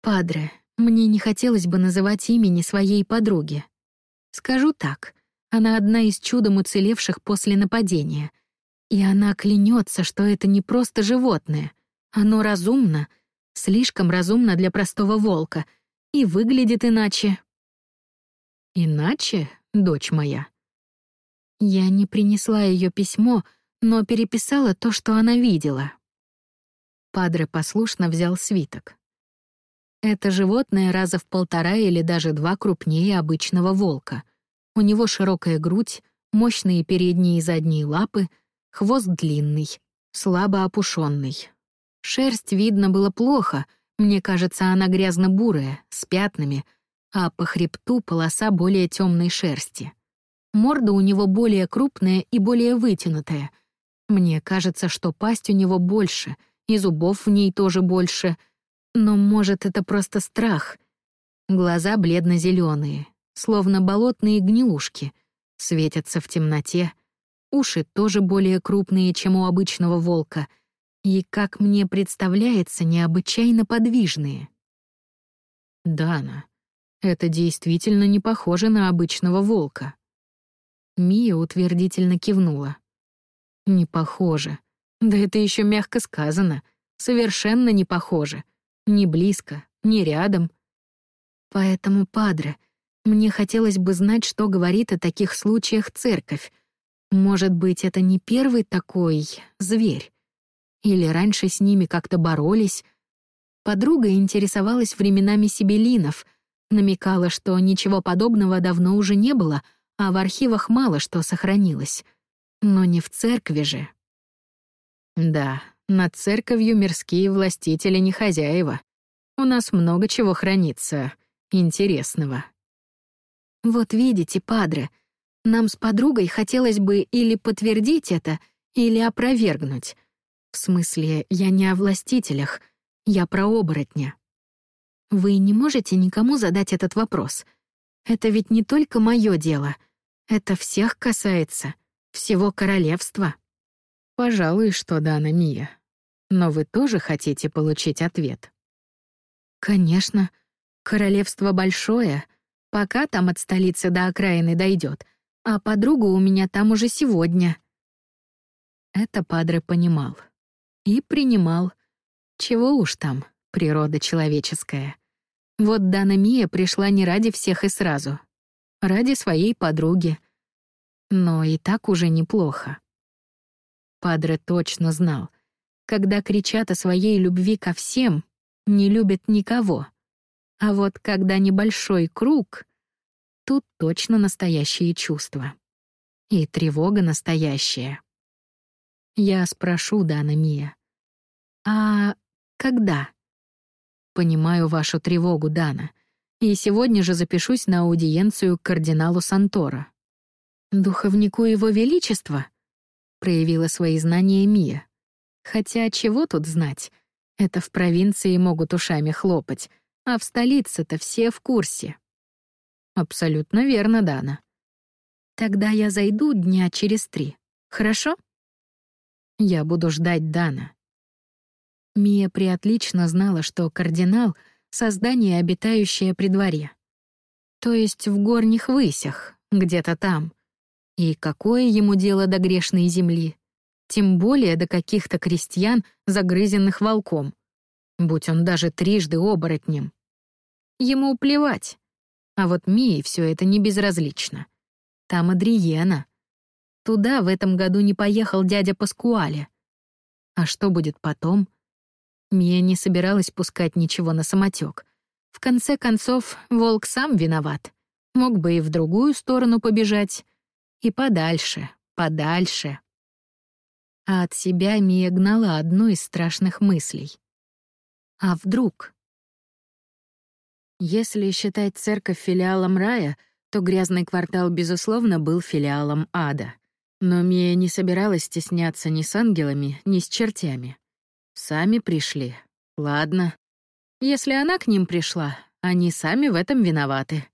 Падре, мне не хотелось бы называть имени своей подруги. Скажу так, она одна из чудом уцелевших после нападения. И она клянется, что это не просто животное. Оно разумно, слишком разумно для простого волка, и выглядит иначе. Иначе, дочь моя? Я не принесла ее письмо, но переписала то, что она видела. Падре послушно взял свиток. Это животное раза в полтора или даже два крупнее обычного волка. У него широкая грудь, мощные передние и задние лапы, хвост длинный, слабо опушенный. Шерсть видно было плохо, мне кажется, она грязно-бурая, с пятнами, а по хребту полоса более темной шерсти. Морда у него более крупная и более вытянутая — мне кажется, что пасть у него больше, и зубов в ней тоже больше. Но, может, это просто страх. Глаза бледно зеленые словно болотные гнилушки, светятся в темноте. Уши тоже более крупные, чем у обычного волка, и, как мне представляется, необычайно подвижные. Дана, это действительно не похоже на обычного волка. Мия утвердительно кивнула. Не похоже. Да это еще мягко сказано. Совершенно не похоже. Ни близко, ни рядом. Поэтому, падре, мне хотелось бы знать, что говорит о таких случаях церковь. Может быть, это не первый такой зверь? Или раньше с ними как-то боролись? Подруга интересовалась временами сибелинов, намекала, что ничего подобного давно уже не было, а в архивах мало что сохранилось. Но не в церкви же. Да, над церковью мирские властители не хозяева. У нас много чего хранится интересного. Вот видите, падре, нам с подругой хотелось бы или подтвердить это, или опровергнуть. В смысле, я не о властителях, я про оборотня. Вы не можете никому задать этот вопрос. Это ведь не только мое дело. Это всех касается всего королевства. Пожалуй, что да, Мия. Но вы тоже хотите получить ответ? Конечно. Королевство большое, пока там от столицы до окраины дойдет, а подруга у меня там уже сегодня. Это Падре понимал. И принимал. Чего уж там, природа человеческая. Вот Дана Мия пришла не ради всех и сразу. Ради своей подруги — но и так уже неплохо. Падре точно знал, когда кричат о своей любви ко всем, не любят никого. А вот когда небольшой круг, тут точно настоящие чувства. И тревога настоящая. Я спрошу Дана Мия. «А когда?» «Понимаю вашу тревогу, Дана, и сегодня же запишусь на аудиенцию к кардиналу Сантора. «Духовнику Его Величества?» — проявила свои знания Мия. «Хотя чего тут знать? Это в провинции могут ушами хлопать, а в столице-то все в курсе». «Абсолютно верно, Дана». «Тогда я зайду дня через три, хорошо?» «Я буду ждать Дана». Мия приотлично знала, что кардинал — создание, обитающее при дворе. То есть в горних высях, где-то там — и какое ему дело до грешной земли? тем более до каких-то крестьян, загрызенных волком. Будь он даже трижды оборотнем. Ему плевать. А вот Мии все это не безразлично. Там Адриена. Туда в этом году не поехал дядя Паскуале. А что будет потом? Мия не собиралась пускать ничего на самотек. В конце концов, волк сам виноват. Мог бы и в другую сторону побежать. И подальше, подальше. А от себя Мия гнала одну из страшных мыслей. А вдруг? Если считать церковь филиалом рая, то грязный квартал, безусловно, был филиалом ада. Но Мия не собиралась стесняться ни с ангелами, ни с чертями. Сами пришли. Ладно. Если она к ним пришла, они сами в этом виноваты.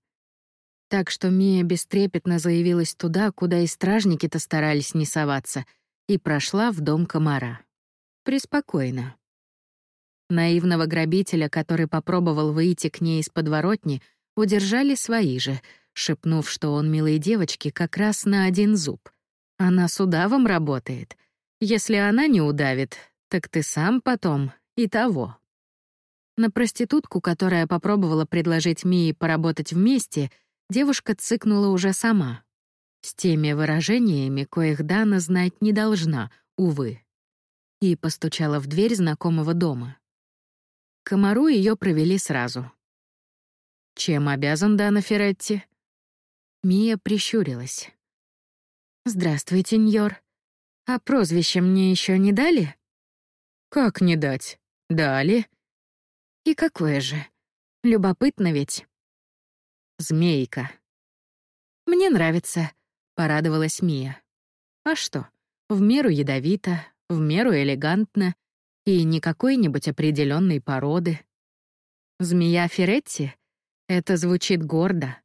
Так что Мия бестрепетно заявилась туда, куда и стражники-то старались не соваться — и прошла в дом комара. Преспокойно. Наивного грабителя, который попробовал выйти к ней из подворотни, удержали свои же, шепнув, что он милой девочке как раз на один зуб. Она с удавом работает. Если она не удавит, так ты сам потом и того. На проститутку, которая попробовала предложить Мии поработать вместе, девушка цыкнула уже сама. С теми выражениями, коих Дана знать не должна, увы. И постучала в дверь знакомого дома. Комару ее провели сразу. «Чем обязан Дана Феретти?» Мия прищурилась. «Здравствуйте, Ньор. А прозвище мне еще не дали?» «Как не дать? Дали». «И какое же? Любопытно ведь». «Змейка». «Мне нравится порадовалась Мия. А что? В меру ядовито, в меру элегантно и не какой-нибудь определенной породы. Змея Феретти? Это звучит гордо.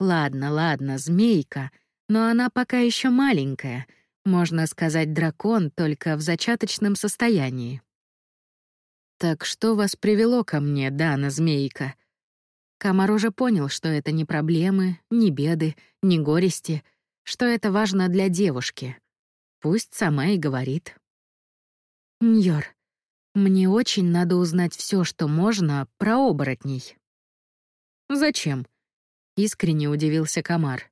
Ладно, ладно, змейка, но она пока еще маленькая, можно сказать, дракон, только в зачаточном состоянии. Так что вас привело ко мне, Дана Змейка? Камар уже понял, что это не проблемы, не беды, не горести — что это важно для девушки. Пусть сама и говорит. Ньор, мне очень надо узнать все, что можно про оборотней. Зачем? Искренне удивился Комар.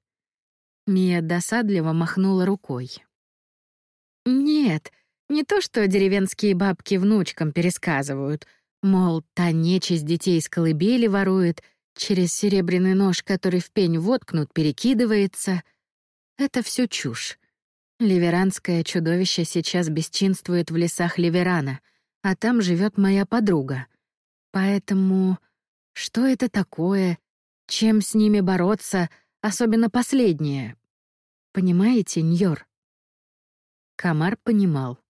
Мия досадливо махнула рукой. Нет, не то, что деревенские бабки внучкам пересказывают, мол, та нечисть детей из колыбели ворует, через серебряный нож, который в пень воткнут, перекидывается — это все чушь. Ливеранское чудовище сейчас бесчинствует в лесах Ливерана, а там живет моя подруга. Поэтому что это такое? Чем с ними бороться, особенно последнее? Понимаете, Ньор? Комар понимал.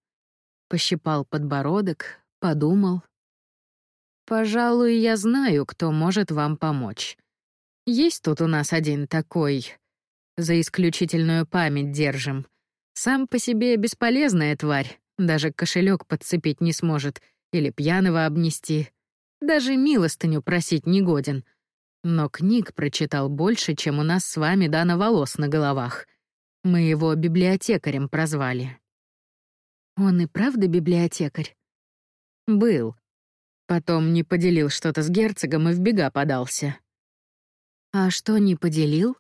Пощипал подбородок, подумал. «Пожалуй, я знаю, кто может вам помочь. Есть тут у нас один такой за исключительную память держим. Сам по себе бесполезная тварь, даже кошелек подцепить не сможет или пьяного обнести. Даже милостыню просить не годен. Но книг прочитал больше, чем у нас с вами дано волос на головах. Мы его библиотекарем прозвали. Он и правда библиотекарь? Был. Потом не поделил что-то с герцогом и в бега подался. А что не поделил?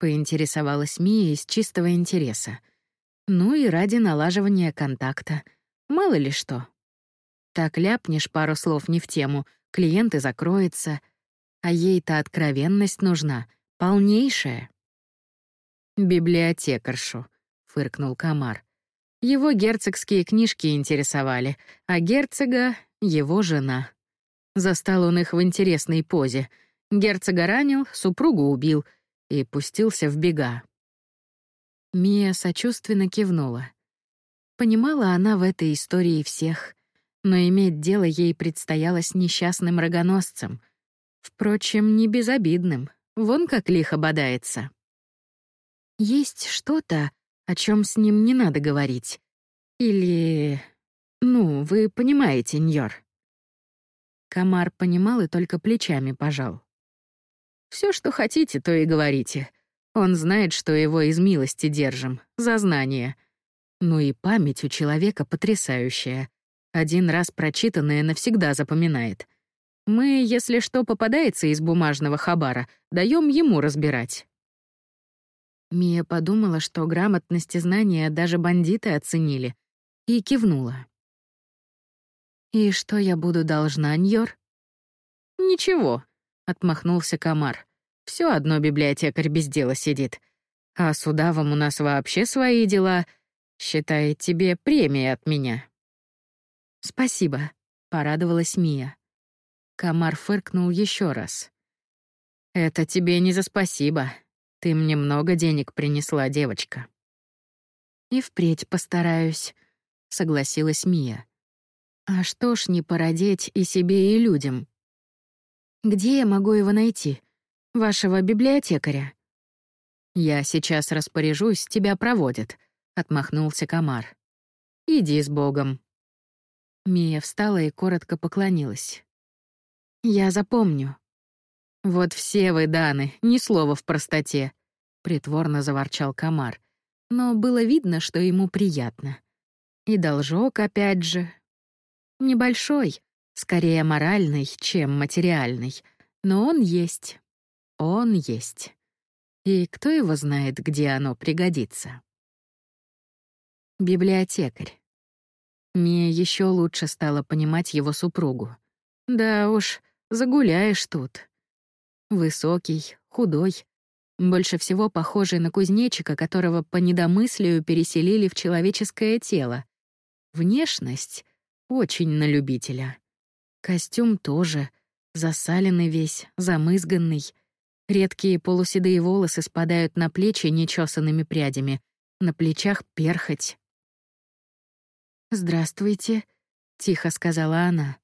Поинтересовалась Мия из чистого интереса. Ну и ради налаживания контакта. Мало ли что. Так ляпнешь пару слов не в тему, клиент и закроется. А ей-то откровенность нужна, полнейшая. «Библиотекаршу», — фыркнул Камар. Его герцогские книжки интересовали, а герцога — его жена. Застал он их в интересной позе. Герцога ранил, супругу убил — и пустился в бега. Мия сочувственно кивнула. Понимала она в этой истории всех, но иметь дело ей предстояло с несчастным рогоносцем. Впрочем, не безобидным, вон как лихо бодается. Есть что-то, о чем с ним не надо говорить. Или... Ну, вы понимаете, Ньор. Комар понимал и только плечами пожал. Все, что хотите, то и говорите. Он знает, что его из милости держим, за знание. Ну и память у человека потрясающая. Один раз прочитанное навсегда запоминает. Мы, если что попадается из бумажного хабара, даем ему разбирать. Мия подумала, что грамотность и знания даже бандиты оценили, и кивнула. «И что я буду должна, Ньор?» «Ничего», — отмахнулся комар. Все одно библиотекарь без дела сидит. А с удавом у нас вообще свои дела. Считай, тебе премия от меня». «Спасибо», — порадовалась Мия. Комар фыркнул еще раз. «Это тебе не за спасибо. Ты мне много денег принесла, девочка». «И впредь постараюсь», — согласилась Мия. «А что ж не породеть и себе, и людям? Где я могу его найти? Вашего библиотекаря?» «Я сейчас распоряжусь, тебя проводят», — отмахнулся комар. «Иди с Богом». Мия встала и коротко поклонилась. «Я запомню». «Вот все вы, Даны, ни слова в простоте», — притворно заворчал комар. Но было видно, что ему приятно. И должок, опять же. Небольшой, скорее моральный, чем материальный, но он есть. Он есть. И кто его знает, где оно пригодится? Библиотекарь. Мия еще лучше стала понимать его супругу. Да уж, загуляешь тут. Высокий, худой, больше всего похожий на кузнечика, которого по недомыслию переселили в человеческое тело. Внешность очень на любителя. Костюм тоже, засаленный весь, замызганный. Редкие полуседые волосы спадают на плечи нечесанными прядями, на плечах перхоть. «Здравствуйте», — тихо сказала она.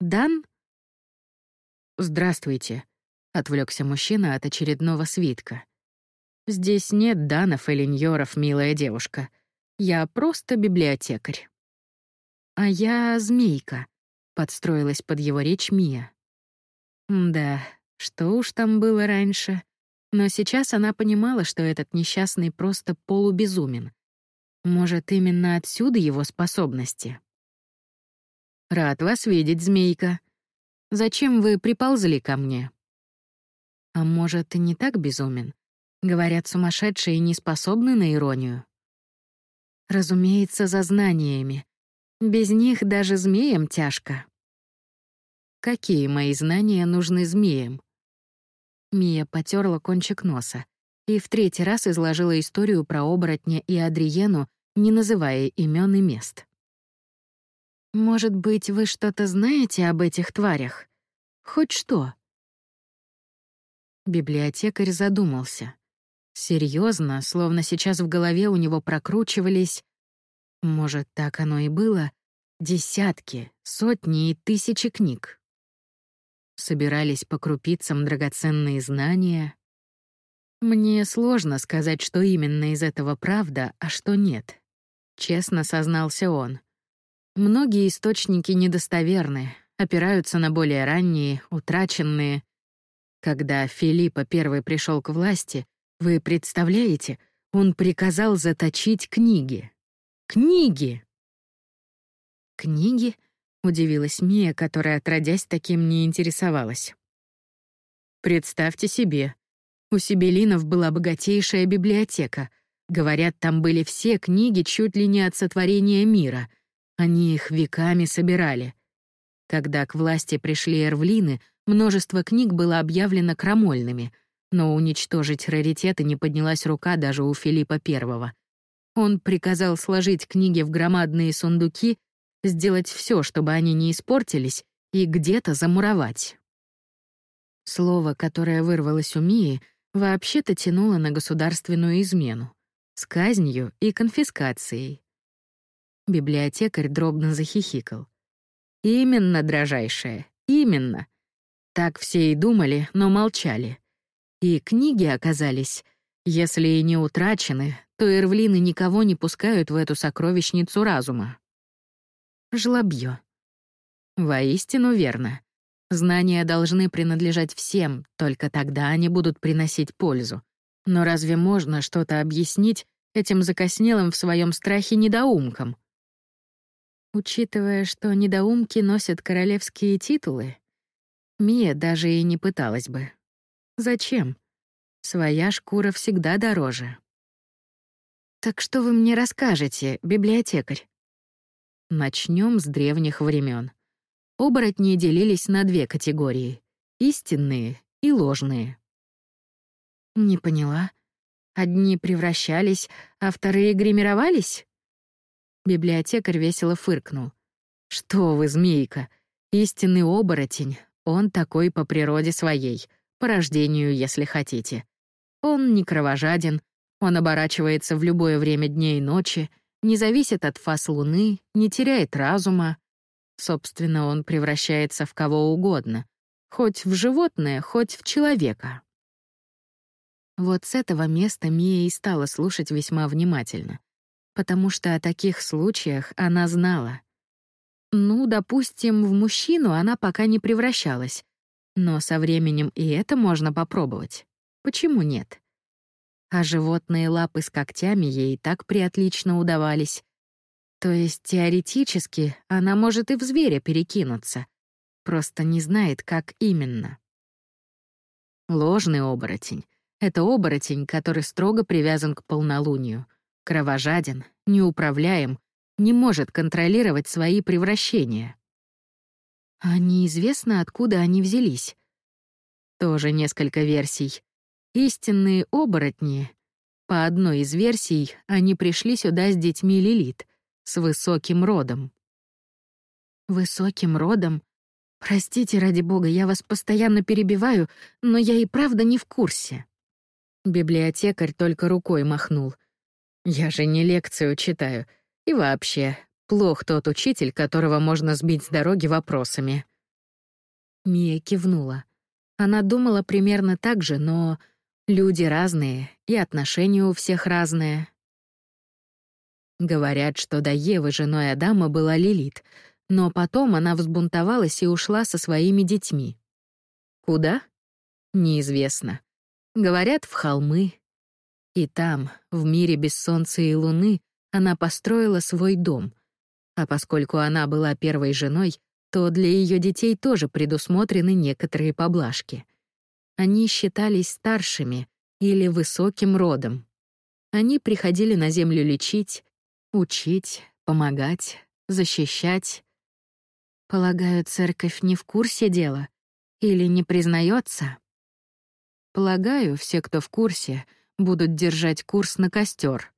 «Дан?» «Здравствуйте», — отвлекся мужчина от очередного свитка. «Здесь нет данов или ньоров, милая девушка. Я просто библиотекарь». «А я змейка», — подстроилась под его речь Мия. «Да, что уж там было раньше. Но сейчас она понимала, что этот несчастный просто полубезумен. Может, именно отсюда его способности. «Рад вас видеть, змейка. Зачем вы приползли ко мне?» «А может, и не так безумен? Говорят, сумасшедшие не способны на иронию?» «Разумеется, за знаниями. Без них даже змеям тяжко». «Какие мои знания нужны змеям?» Мия потерла кончик носа и в третий раз изложила историю про оборотня и Адриену, не называя имен и мест. «Может быть, вы что-то знаете об этих тварях? Хоть что?» Библиотекарь задумался. Серьезно, словно сейчас в голове у него прокручивались... Может, так оно и было? Десятки, сотни и тысячи книг собирались по крупицам драгоценные знания. Мне сложно сказать, что именно из этого правда, а что нет. Честно сознался он. Многие источники недостоверны, опираются на более ранние, утраченные. Когда Филиппа I пришел к власти, вы представляете, он приказал заточить книги. Книги! Книги? — удивилась Мия, которая, отродясь, таким не интересовалась. «Представьте себе, у Сибелинов была богатейшая библиотека. Говорят, там были все книги чуть ли не от сотворения мира. Они их веками собирали. Когда к власти пришли эрвлины, множество книг было объявлено крамольными, но уничтожить раритеты не поднялась рука даже у Филиппа I. Он приказал сложить книги в громадные сундуки сделать все, чтобы они не испортились, и где-то замуровать. Слово, которое вырвалось у Мии, вообще-то тянуло на государственную измену, с казнью и конфискацией. Библиотекарь дробно захихикал. «Именно, дрожайшая, именно. Так все и думали, но молчали. И книги оказались, если и не утрачены, то эрвлины никого не пускают в эту сокровищницу разума. Жлобьё. Воистину верно. Знания должны принадлежать всем, только тогда они будут приносить пользу. Но разве можно что-то объяснить, этим закоснелым в своем страхе недоумком. Учитывая, что недоумки носят королевские титулы, Мия даже и не пыталась бы. Зачем? Своя шкура всегда дороже. «Так что вы мне расскажете, библиотекарь?» Начнем с древних времен. Оборотни делились на две категории — истинные и ложные. Не поняла. Одни превращались, а вторые гримировались? Библиотекарь весело фыркнул. «Что вы, змейка, истинный оборотень, он такой по природе своей, по рождению, если хотите. Он не кровожаден, он оборачивается в любое время дня и ночи, не зависит от фаз луны, не теряет разума. Собственно, он превращается в кого угодно, хоть в животное, хоть в человека. Вот с этого места Мия и стала слушать весьма внимательно потому что о таких случаях она знала. Ну, допустим, в мужчину она пока не превращалась, но со временем и это можно попробовать. Почему нет? А животные лапы с когтями ей так приотлично удавались. То есть теоретически она может и в зверя перекинуться, просто не знает, как именно. Ложный оборотень — это оборотень, который строго привязан к полнолунию — кровожаден, неуправляем, не может контролировать свои превращения. А неизвестно, откуда они взялись. Тоже несколько версий. Истинные оборотни. По одной из версий, они пришли сюда с детьми Лилит, с высоким родом. Высоким родом? Простите, ради бога, я вас постоянно перебиваю, но я и правда не в курсе. Библиотекарь только рукой махнул — я же не лекцию читаю. И вообще, плох тот учитель, которого можно сбить с дороги вопросами. Мия кивнула. Она думала примерно так же, но люди разные, и отношения у всех разные. Говорят, что до Евы женой Адама была Лилит, но потом она взбунтовалась и ушла со своими детьми. Куда? Неизвестно. Говорят, в холмы, и там, в мире без солнца и луны, она построила свой дом. А поскольку она была первой женой, то для ее детей тоже предусмотрены некоторые поблажки. Они считались старшими или высоким родом. Они приходили на землю лечить, учить, помогать, защищать. Полагаю, церковь не в курсе дела или не признается? Полагаю, все, кто в курсе — будут держать курс на костер.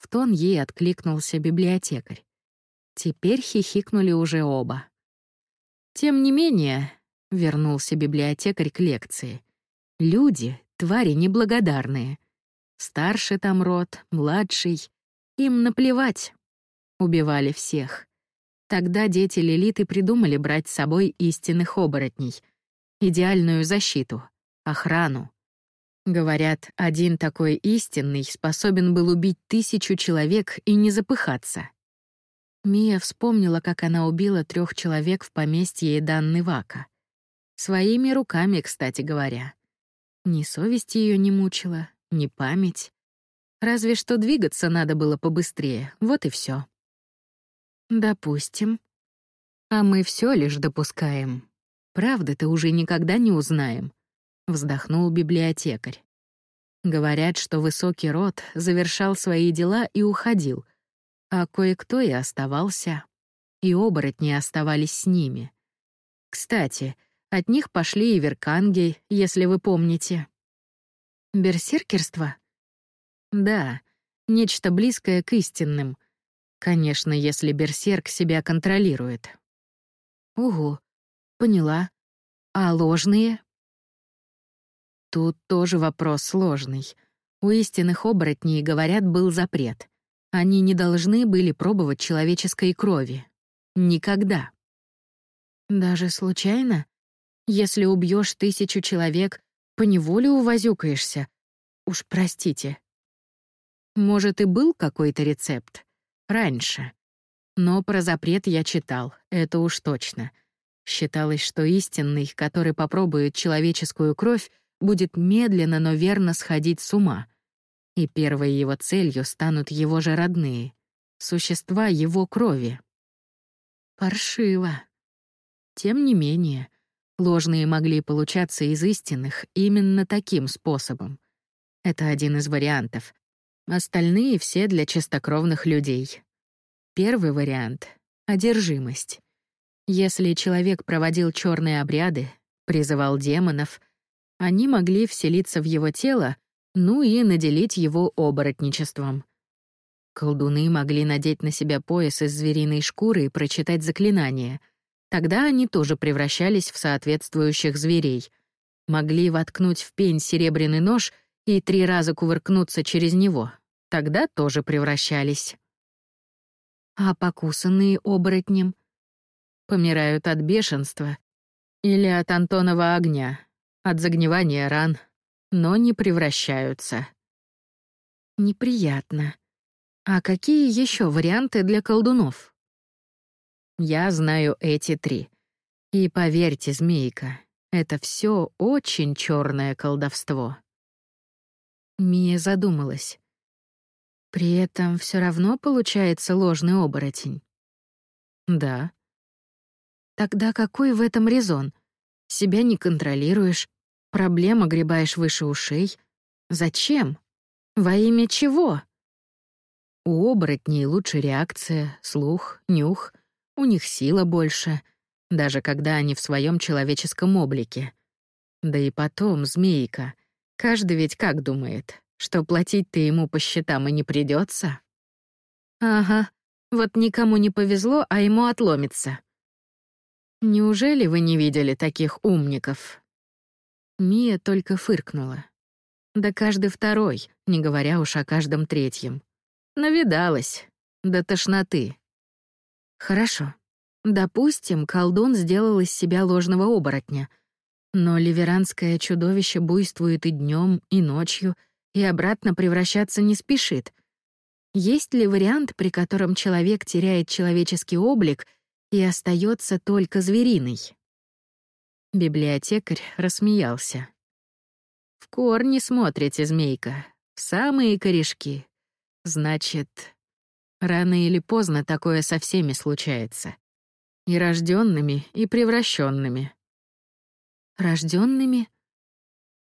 В тон ей откликнулся библиотекарь. Теперь хихикнули уже оба. Тем не менее, вернулся библиотекарь к лекции. Люди — твари неблагодарные. Старший там род, младший. Им наплевать. Убивали всех. Тогда дети Лилиты придумали брать с собой истинных оборотней. Идеальную защиту, охрану. Говорят, один такой истинный способен был убить тысячу человек и не запыхаться. Мия вспомнила, как она убила трех человек в поместье Данны Вака. Своими руками, кстати говоря. Ни совесть ее не мучила, ни память. Разве что двигаться надо было побыстрее, вот и все. Допустим. А мы все лишь допускаем. Правда-то уже никогда не узнаем вздохнул библиотекарь. Говорят, что высокий род завершал свои дела и уходил, а кое-кто и оставался, и оборотни оставались с ними. Кстати, от них пошли и верканги, если вы помните. Берсеркерство? Да, нечто близкое к истинным. Конечно, если берсерк себя контролирует. Угу, поняла. А ложные? Тут тоже вопрос сложный. У истинных оборотней, говорят, был запрет. Они не должны были пробовать человеческой крови. Никогда. Даже случайно? Если убьешь тысячу человек, поневоле увозюкаешься. Уж простите. Может, и был какой-то рецепт? Раньше. Но про запрет я читал, это уж точно. Считалось, что истинный, который попробует человеческую кровь, будет медленно, но верно сходить с ума. И первой его целью станут его же родные, существа его крови. Паршиво. Тем не менее, ложные могли получаться из истинных именно таким способом. Это один из вариантов. Остальные все для чистокровных людей. Первый вариант — одержимость. Если человек проводил черные обряды, призывал демонов, они могли вселиться в его тело, ну и наделить его оборотничеством. Колдуны могли надеть на себя пояс из звериной шкуры и прочитать заклинания. Тогда они тоже превращались в соответствующих зверей. Могли воткнуть в пень серебряный нож и три раза кувыркнуться через него. Тогда тоже превращались. А покусанные оборотнем помирают от бешенства или от Антонова огня, от загнивания ран, но не превращаются. Неприятно. А какие еще варианты для колдунов? Я знаю эти три. И поверьте, змейка, это все очень черное колдовство. Мия задумалась. При этом все равно получается ложный оборотень. Да. Тогда какой в этом резон? Себя не контролируешь, проблема гребаешь выше ушей. Зачем? Во имя чего? У оборотней лучше реакция, слух, нюх. У них сила больше, даже когда они в своем человеческом облике. Да и потом, змейка. Каждый ведь как думает, что платить-то ему по счетам и не придется? Ага, вот никому не повезло, а ему отломится. Неужели вы не видели таких умников? Мия только фыркнула. Да каждый второй, не говоря уж о каждом третьем. Навидалась. До тошноты. Хорошо. Допустим, колдун сделал из себя ложного оборотня. Но ливеранское чудовище буйствует и днем, и ночью — и обратно превращаться не спешит. Есть ли вариант, при котором человек теряет человеческий облик и остается только звериный? Библиотекарь рассмеялся. «В корни смотрите, змейка, в самые корешки. Значит, рано или поздно такое со всеми случается. И рожденными, и превращенными. Рожденными,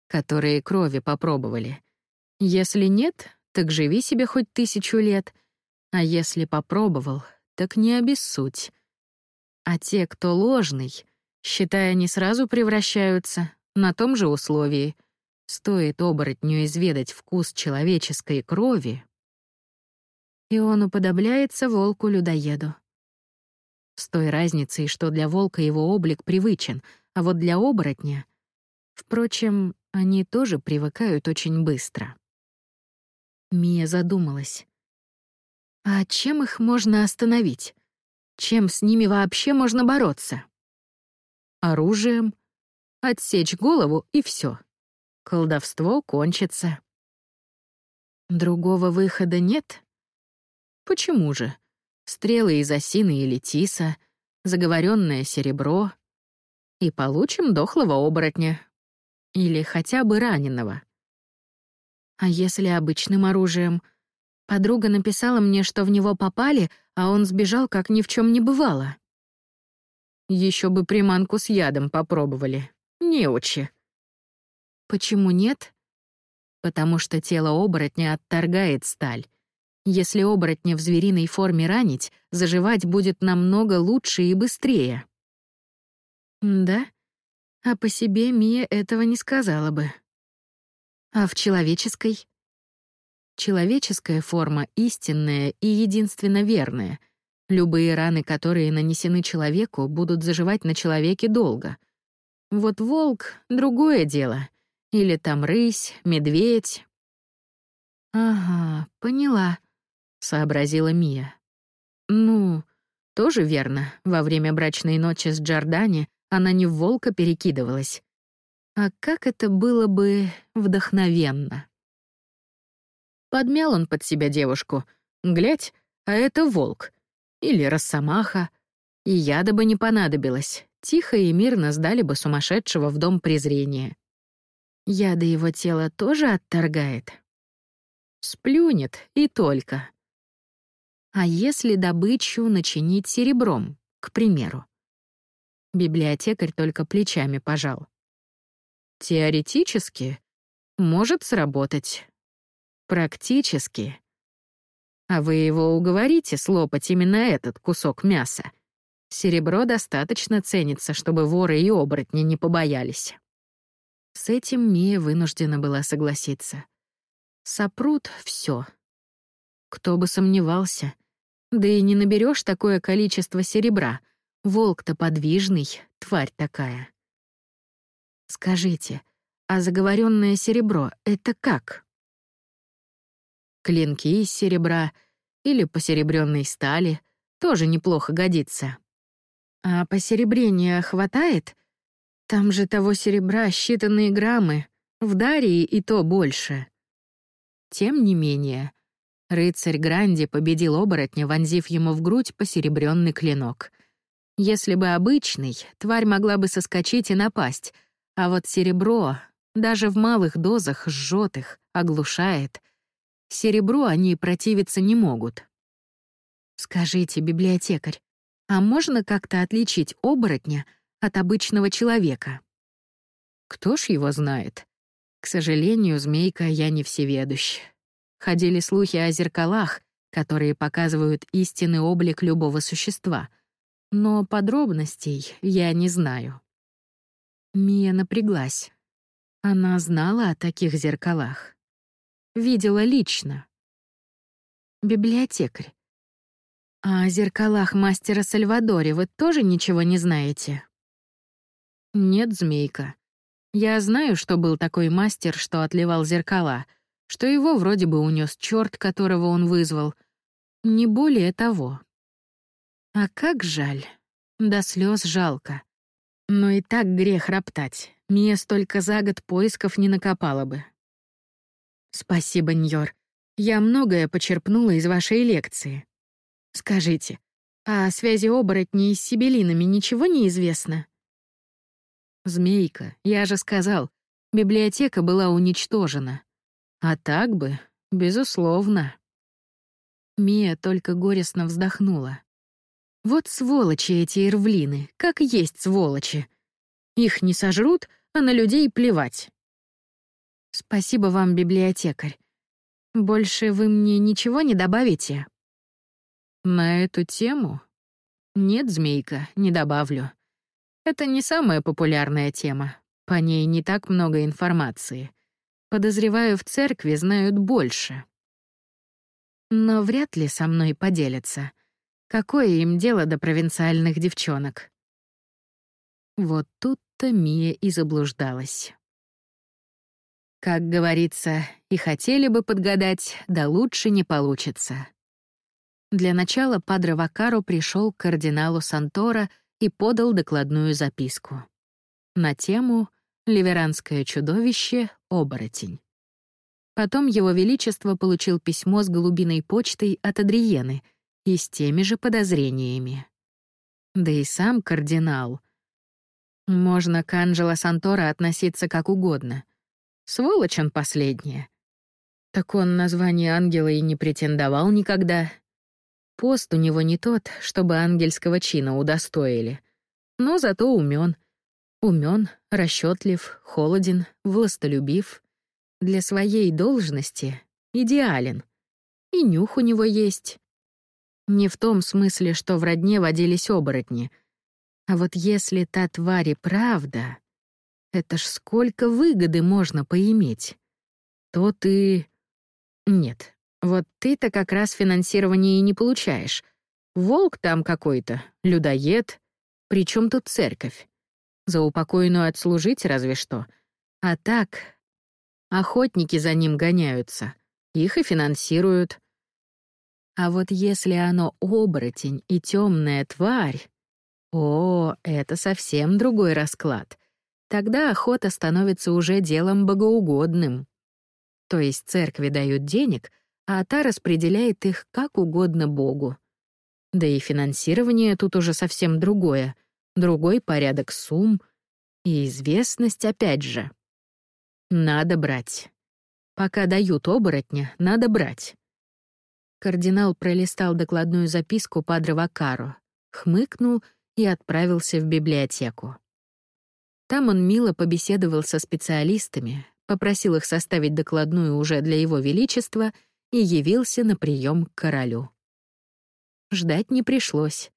которые крови попробовали. Если нет, так живи себе хоть тысячу лет, а если попробовал, так не обессудь. А те, кто ложный, считая, не сразу превращаются, на том же условии. Стоит оборотню изведать вкус человеческой крови, и он уподобляется волку-людоеду. С той разницей, что для волка его облик привычен, а вот для оборотня... Впрочем, они тоже привыкают очень быстро. Мия задумалась. А чем их можно остановить? Чем с ними вообще можно бороться? Оружием. Отсечь голову и все. Колдовство кончится. Другого выхода нет? Почему же? Стрелы из осины или тиса, заговоренное серебро. И получим дохлого оборотня. Или хотя бы раненого. А если обычным оружием? Подруга написала мне, что в него попали, а он сбежал, как ни в чем не бывало. Еще бы приманку с ядом попробовали. Неучи. Почему нет? Потому что тело оборотня отторгает сталь. Если оборотня в звериной форме ранить, заживать будет намного лучше и быстрее. Да? А по себе Мия этого не сказала бы. А в человеческой? Человеческая форма истинная и единственно верная. Любые раны, которые нанесены человеку, будут заживать на человеке долго. Вот волк — другое дело. Или там рысь, медведь. «Ага, поняла», — сообразила Мия. «Ну, тоже верно. Во время брачной ночи с Джордани она не в волка перекидывалась. А как это было бы вдохновенно. Подмял он под себя девушку. Глядь, а это волк. Или росомаха. И яда бы не понадобилось. Тихо и мирно сдали бы сумасшедшего в дом презрения. Яда его тело тоже отторгает. Сплюнет и только. А если добычу начинить серебром, к примеру? Библиотекарь только плечами пожал. Теоретически может сработать. Практически. А вы его уговорите слопать именно этот кусок мяса. Серебро достаточно ценится, чтобы воры и оборотни не побоялись. С этим Мия вынуждена была согласиться. Сопрут — все. Кто бы сомневался. Да и не наберешь такое количество серебра. Волк-то подвижный, тварь такая. Скажите, а заговоренное серебро — это как? Клинки из серебра или посеребренной стали тоже неплохо годится. А посеребрения хватает? Там же того серебра считанные граммы, в Дарии и то больше. Тем не менее, рыцарь Гранди победил оборотня, вонзив ему в грудь посеребренный клинок. Если бы обычный, тварь могла бы соскочить и напасть, а вот серебро, даже в малых дозах, жжет их, оглушает. Серебру они противиться не могут. Скажите, библиотекарь, а можно как-то отличить оборотня от обычного человека? Кто ж его знает? К сожалению, змейка, я не всеведущ. Ходили слухи о зеркалах, которые показывают истинный облик любого существа. Но подробностей я не знаю. Мия напряглась. Она знала о таких зеркалах. Видела лично. Библиотекарь. А о зеркалах мастера Сальвадоре вы тоже ничего не знаете? Нет, змейка. Я знаю, что был такой мастер, что отливал зеркала, что его вроде бы унес черт, которого он вызвал. Не более того. А как жаль. До слез жалко. Но и так грех роптать. Мне столько за год поисков не накопало бы. Спасибо, Ньор. Я многое почерпнула из вашей лекции. Скажите, а о связи оборотней с сибелинами ничего не известно? Змейка, я же сказал, библиотека была уничтожена. А так бы, безусловно. Мия только горестно вздохнула. Вот сволочи эти ирвлины, как есть сволочи. Их не сожрут, а на людей плевать. Спасибо вам, библиотекарь. Больше вы мне ничего не добавите? На эту тему? Нет, змейка, не добавлю. Это не самая популярная тема. По ней не так много информации. Подозреваю, в церкви знают больше. Но вряд ли со мной поделятся. Какое им дело до провинциальных девчонок? Вот тут-то Мия и заблуждалась. Как говорится, и хотели бы подгадать, да лучше не получится. Для начала Падре Вакаро пришел к кардиналу Сантора и подал докладную записку. На тему «Ливеранское чудовище. Оборотень». Потом Его Величество получил письмо с голубиной почтой от Адриены и с теми же подозрениями. Да и сам кардинал. Можно к Анджело Сантора относиться как угодно. Сволочь он последняя. Так он на звание ангела и не претендовал никогда, Пост у него не тот, чтобы ангельского чина удостоили. Но зато умен. Умен, расчетлив, холоден, властолюбив. Для своей должности идеален. И нюх у него есть. Не в том смысле, что в родне водились оборотни. А вот если та тварь и правда, это ж сколько выгоды можно поиметь. То ты... Нет, вот ты-то как раз финансирование и не получаешь. Волк там какой-то, людоед. Причем тут церковь? За упокойную отслужить разве что. А так, охотники за ним гоняются. Их и финансируют. А вот если оно оборотень и темная тварь, о, это совсем другой расклад. Тогда охота становится уже делом богоугодным. То есть церкви дают денег — а та распределяет их как угодно Богу. Да и финансирование тут уже совсем другое, другой порядок сумм и известность опять же. Надо брать. Пока дают оборотня, надо брать. Кардинал пролистал докладную записку Падре Вакаро, хмыкнул и отправился в библиотеку. Там он мило побеседовал со специалистами, попросил их составить докладную уже для его величества и явился на прием к королю. Ждать не пришлось.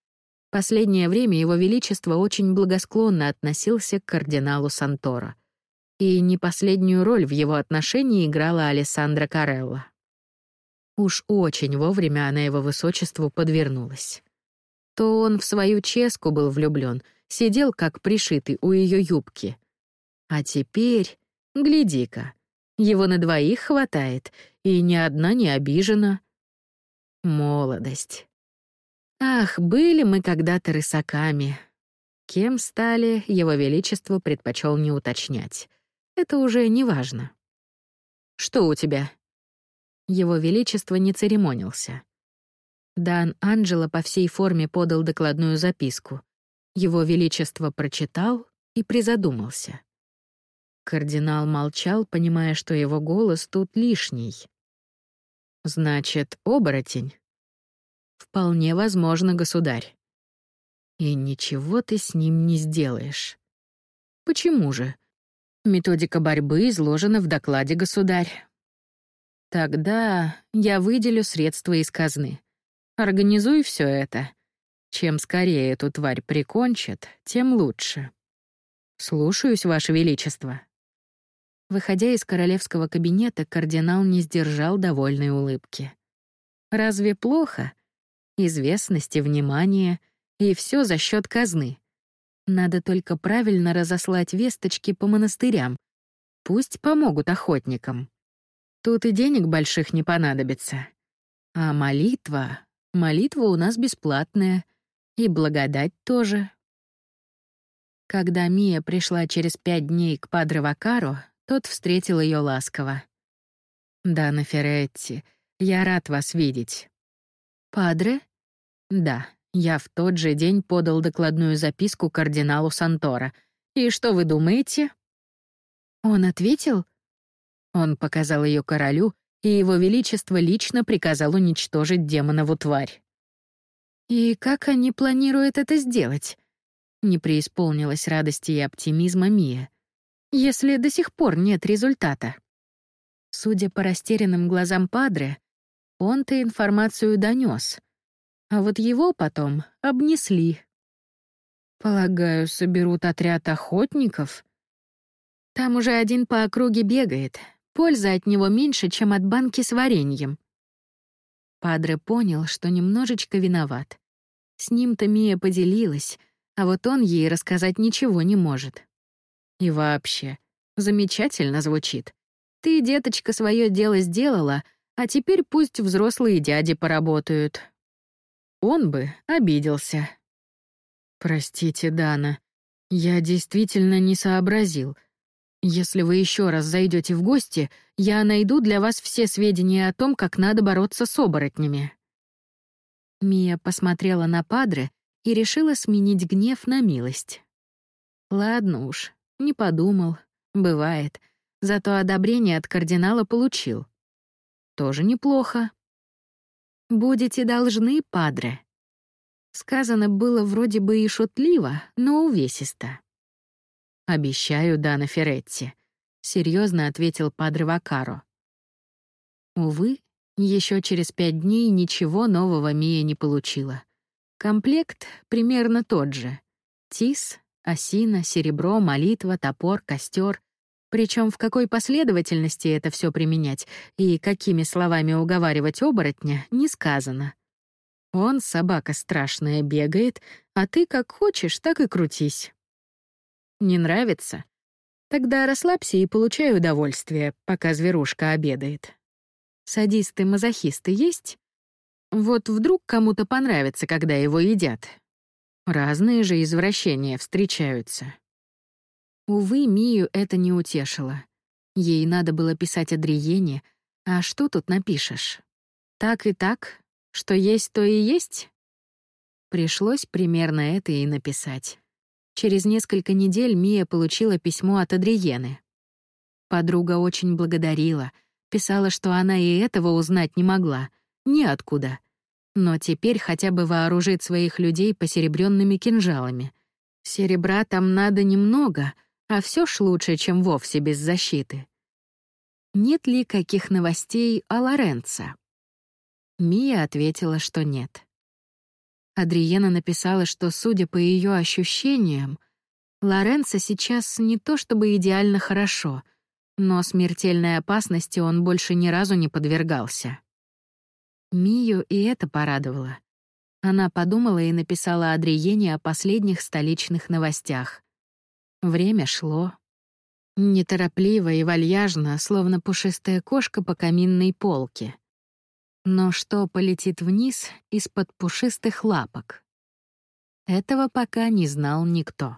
Последнее время его величество очень благосклонно относился к кардиналу Санторо. И не последнюю роль в его отношении играла Алессандра Карелла. Уж очень вовремя она его высочеству подвернулась. То он в свою ческу был влюблён, сидел как пришитый у её юбки. А теперь, гляди-ка, его на двоих хватает, и ни одна не обижена. Молодость. Ах, были мы когда-то рысаками. Кем стали, его величество предпочел не уточнять. Это уже не важно. «Что у тебя?» Его величество не церемонился. Дан Анджело по всей форме подал докладную записку. Его величество прочитал и призадумался. Кардинал молчал, понимая, что его голос тут лишний. «Значит, оборотень?» Вполне возможно, государь. И ничего ты с ним не сделаешь. Почему же? Методика борьбы изложена в докладе, государь. Тогда я выделю средства из казны. Организуй все это. Чем скорее эту тварь прикончат, тем лучше. Слушаюсь, Ваше Величество. Выходя из королевского кабинета, кардинал не сдержал довольной улыбки. Разве плохо, известности, внимание, и все за счет казны. Надо только правильно разослать весточки по монастырям. Пусть помогут охотникам. Тут и денег больших не понадобится. А молитва... Молитва у нас бесплатная. И благодать тоже. Когда Мия пришла через пять дней к Падре Вакаро, тот встретил ее ласково. «Дана Феретти, я рад вас видеть». «Падре?» Да, я в тот же день подал докладную записку кардиналу Сантора. И что вы думаете? Он ответил? Он показал ее королю, и его величество лично приказал уничтожить демонову тварь. И как они планируют это сделать? Не преисполнилась радости и оптимизма Мия. Если до сих пор нет результата. Судя по растерянным глазам Падре, он-то информацию донес — а вот его потом обнесли. Полагаю, соберут отряд охотников? Там уже один по округе бегает. Польза от него меньше, чем от банки с вареньем. Падре понял, что немножечко виноват. С ним-то Мия поделилась, а вот он ей рассказать ничего не может. И вообще, замечательно звучит. Ты, деточка, свое дело сделала, а теперь пусть взрослые дяди поработают, он бы обиделся. «Простите, Дана, я действительно не сообразил. Если вы еще раз зайдете в гости, я найду для вас все сведения о том, как надо бороться с оборотнями». Мия посмотрела на Падре и решила сменить гнев на милость. «Ладно уж, не подумал. Бывает. Зато одобрение от кардинала получил. Тоже неплохо. «Будете должны, падре». Сказано было вроде бы и шутливо, но увесисто. «Обещаю, Дана Феретти», — серьезно ответил падре Вакаро. Увы, еще через пять дней ничего нового Мия не получила. Комплект примерно тот же. Тис, осина, серебро, молитва, топор, костер, причем в какой последовательности это все применять и какими словами уговаривать оборотня, не сказано. Он, собака страшная, бегает, а ты как хочешь, так и крутись. Не нравится? Тогда расслабься и получай удовольствие, пока зверушка обедает. Садисты-мазохисты есть? Вот вдруг кому-то понравится, когда его едят. Разные же извращения встречаются. Увы, Мию это не утешило. Ей надо было писать Адриене, а что тут напишешь? Так и так, что есть, то и есть? Пришлось примерно это и написать. Через несколько недель Мия получила письмо от Адриены. Подруга очень благодарила, Писала, что она и этого узнать не могла. Ниоткуда. Но теперь хотя бы вооружит своих людей посеребренными кинжалами. Серебра там надо немного, а все ж лучше, чем вовсе без защиты. Нет ли каких новостей о Лоренцо? Мия ответила, что нет. Адриена написала, что, судя по ее ощущениям, Лоренцо сейчас не то чтобы идеально хорошо, но смертельной опасности он больше ни разу не подвергался. Мию и это порадовало. Она подумала и написала Адриене о последних столичных новостях. Время шло. Неторопливо и вальяжно, словно пушистая кошка по каминной полке. Но что полетит вниз из-под пушистых лапок? Этого пока не знал никто.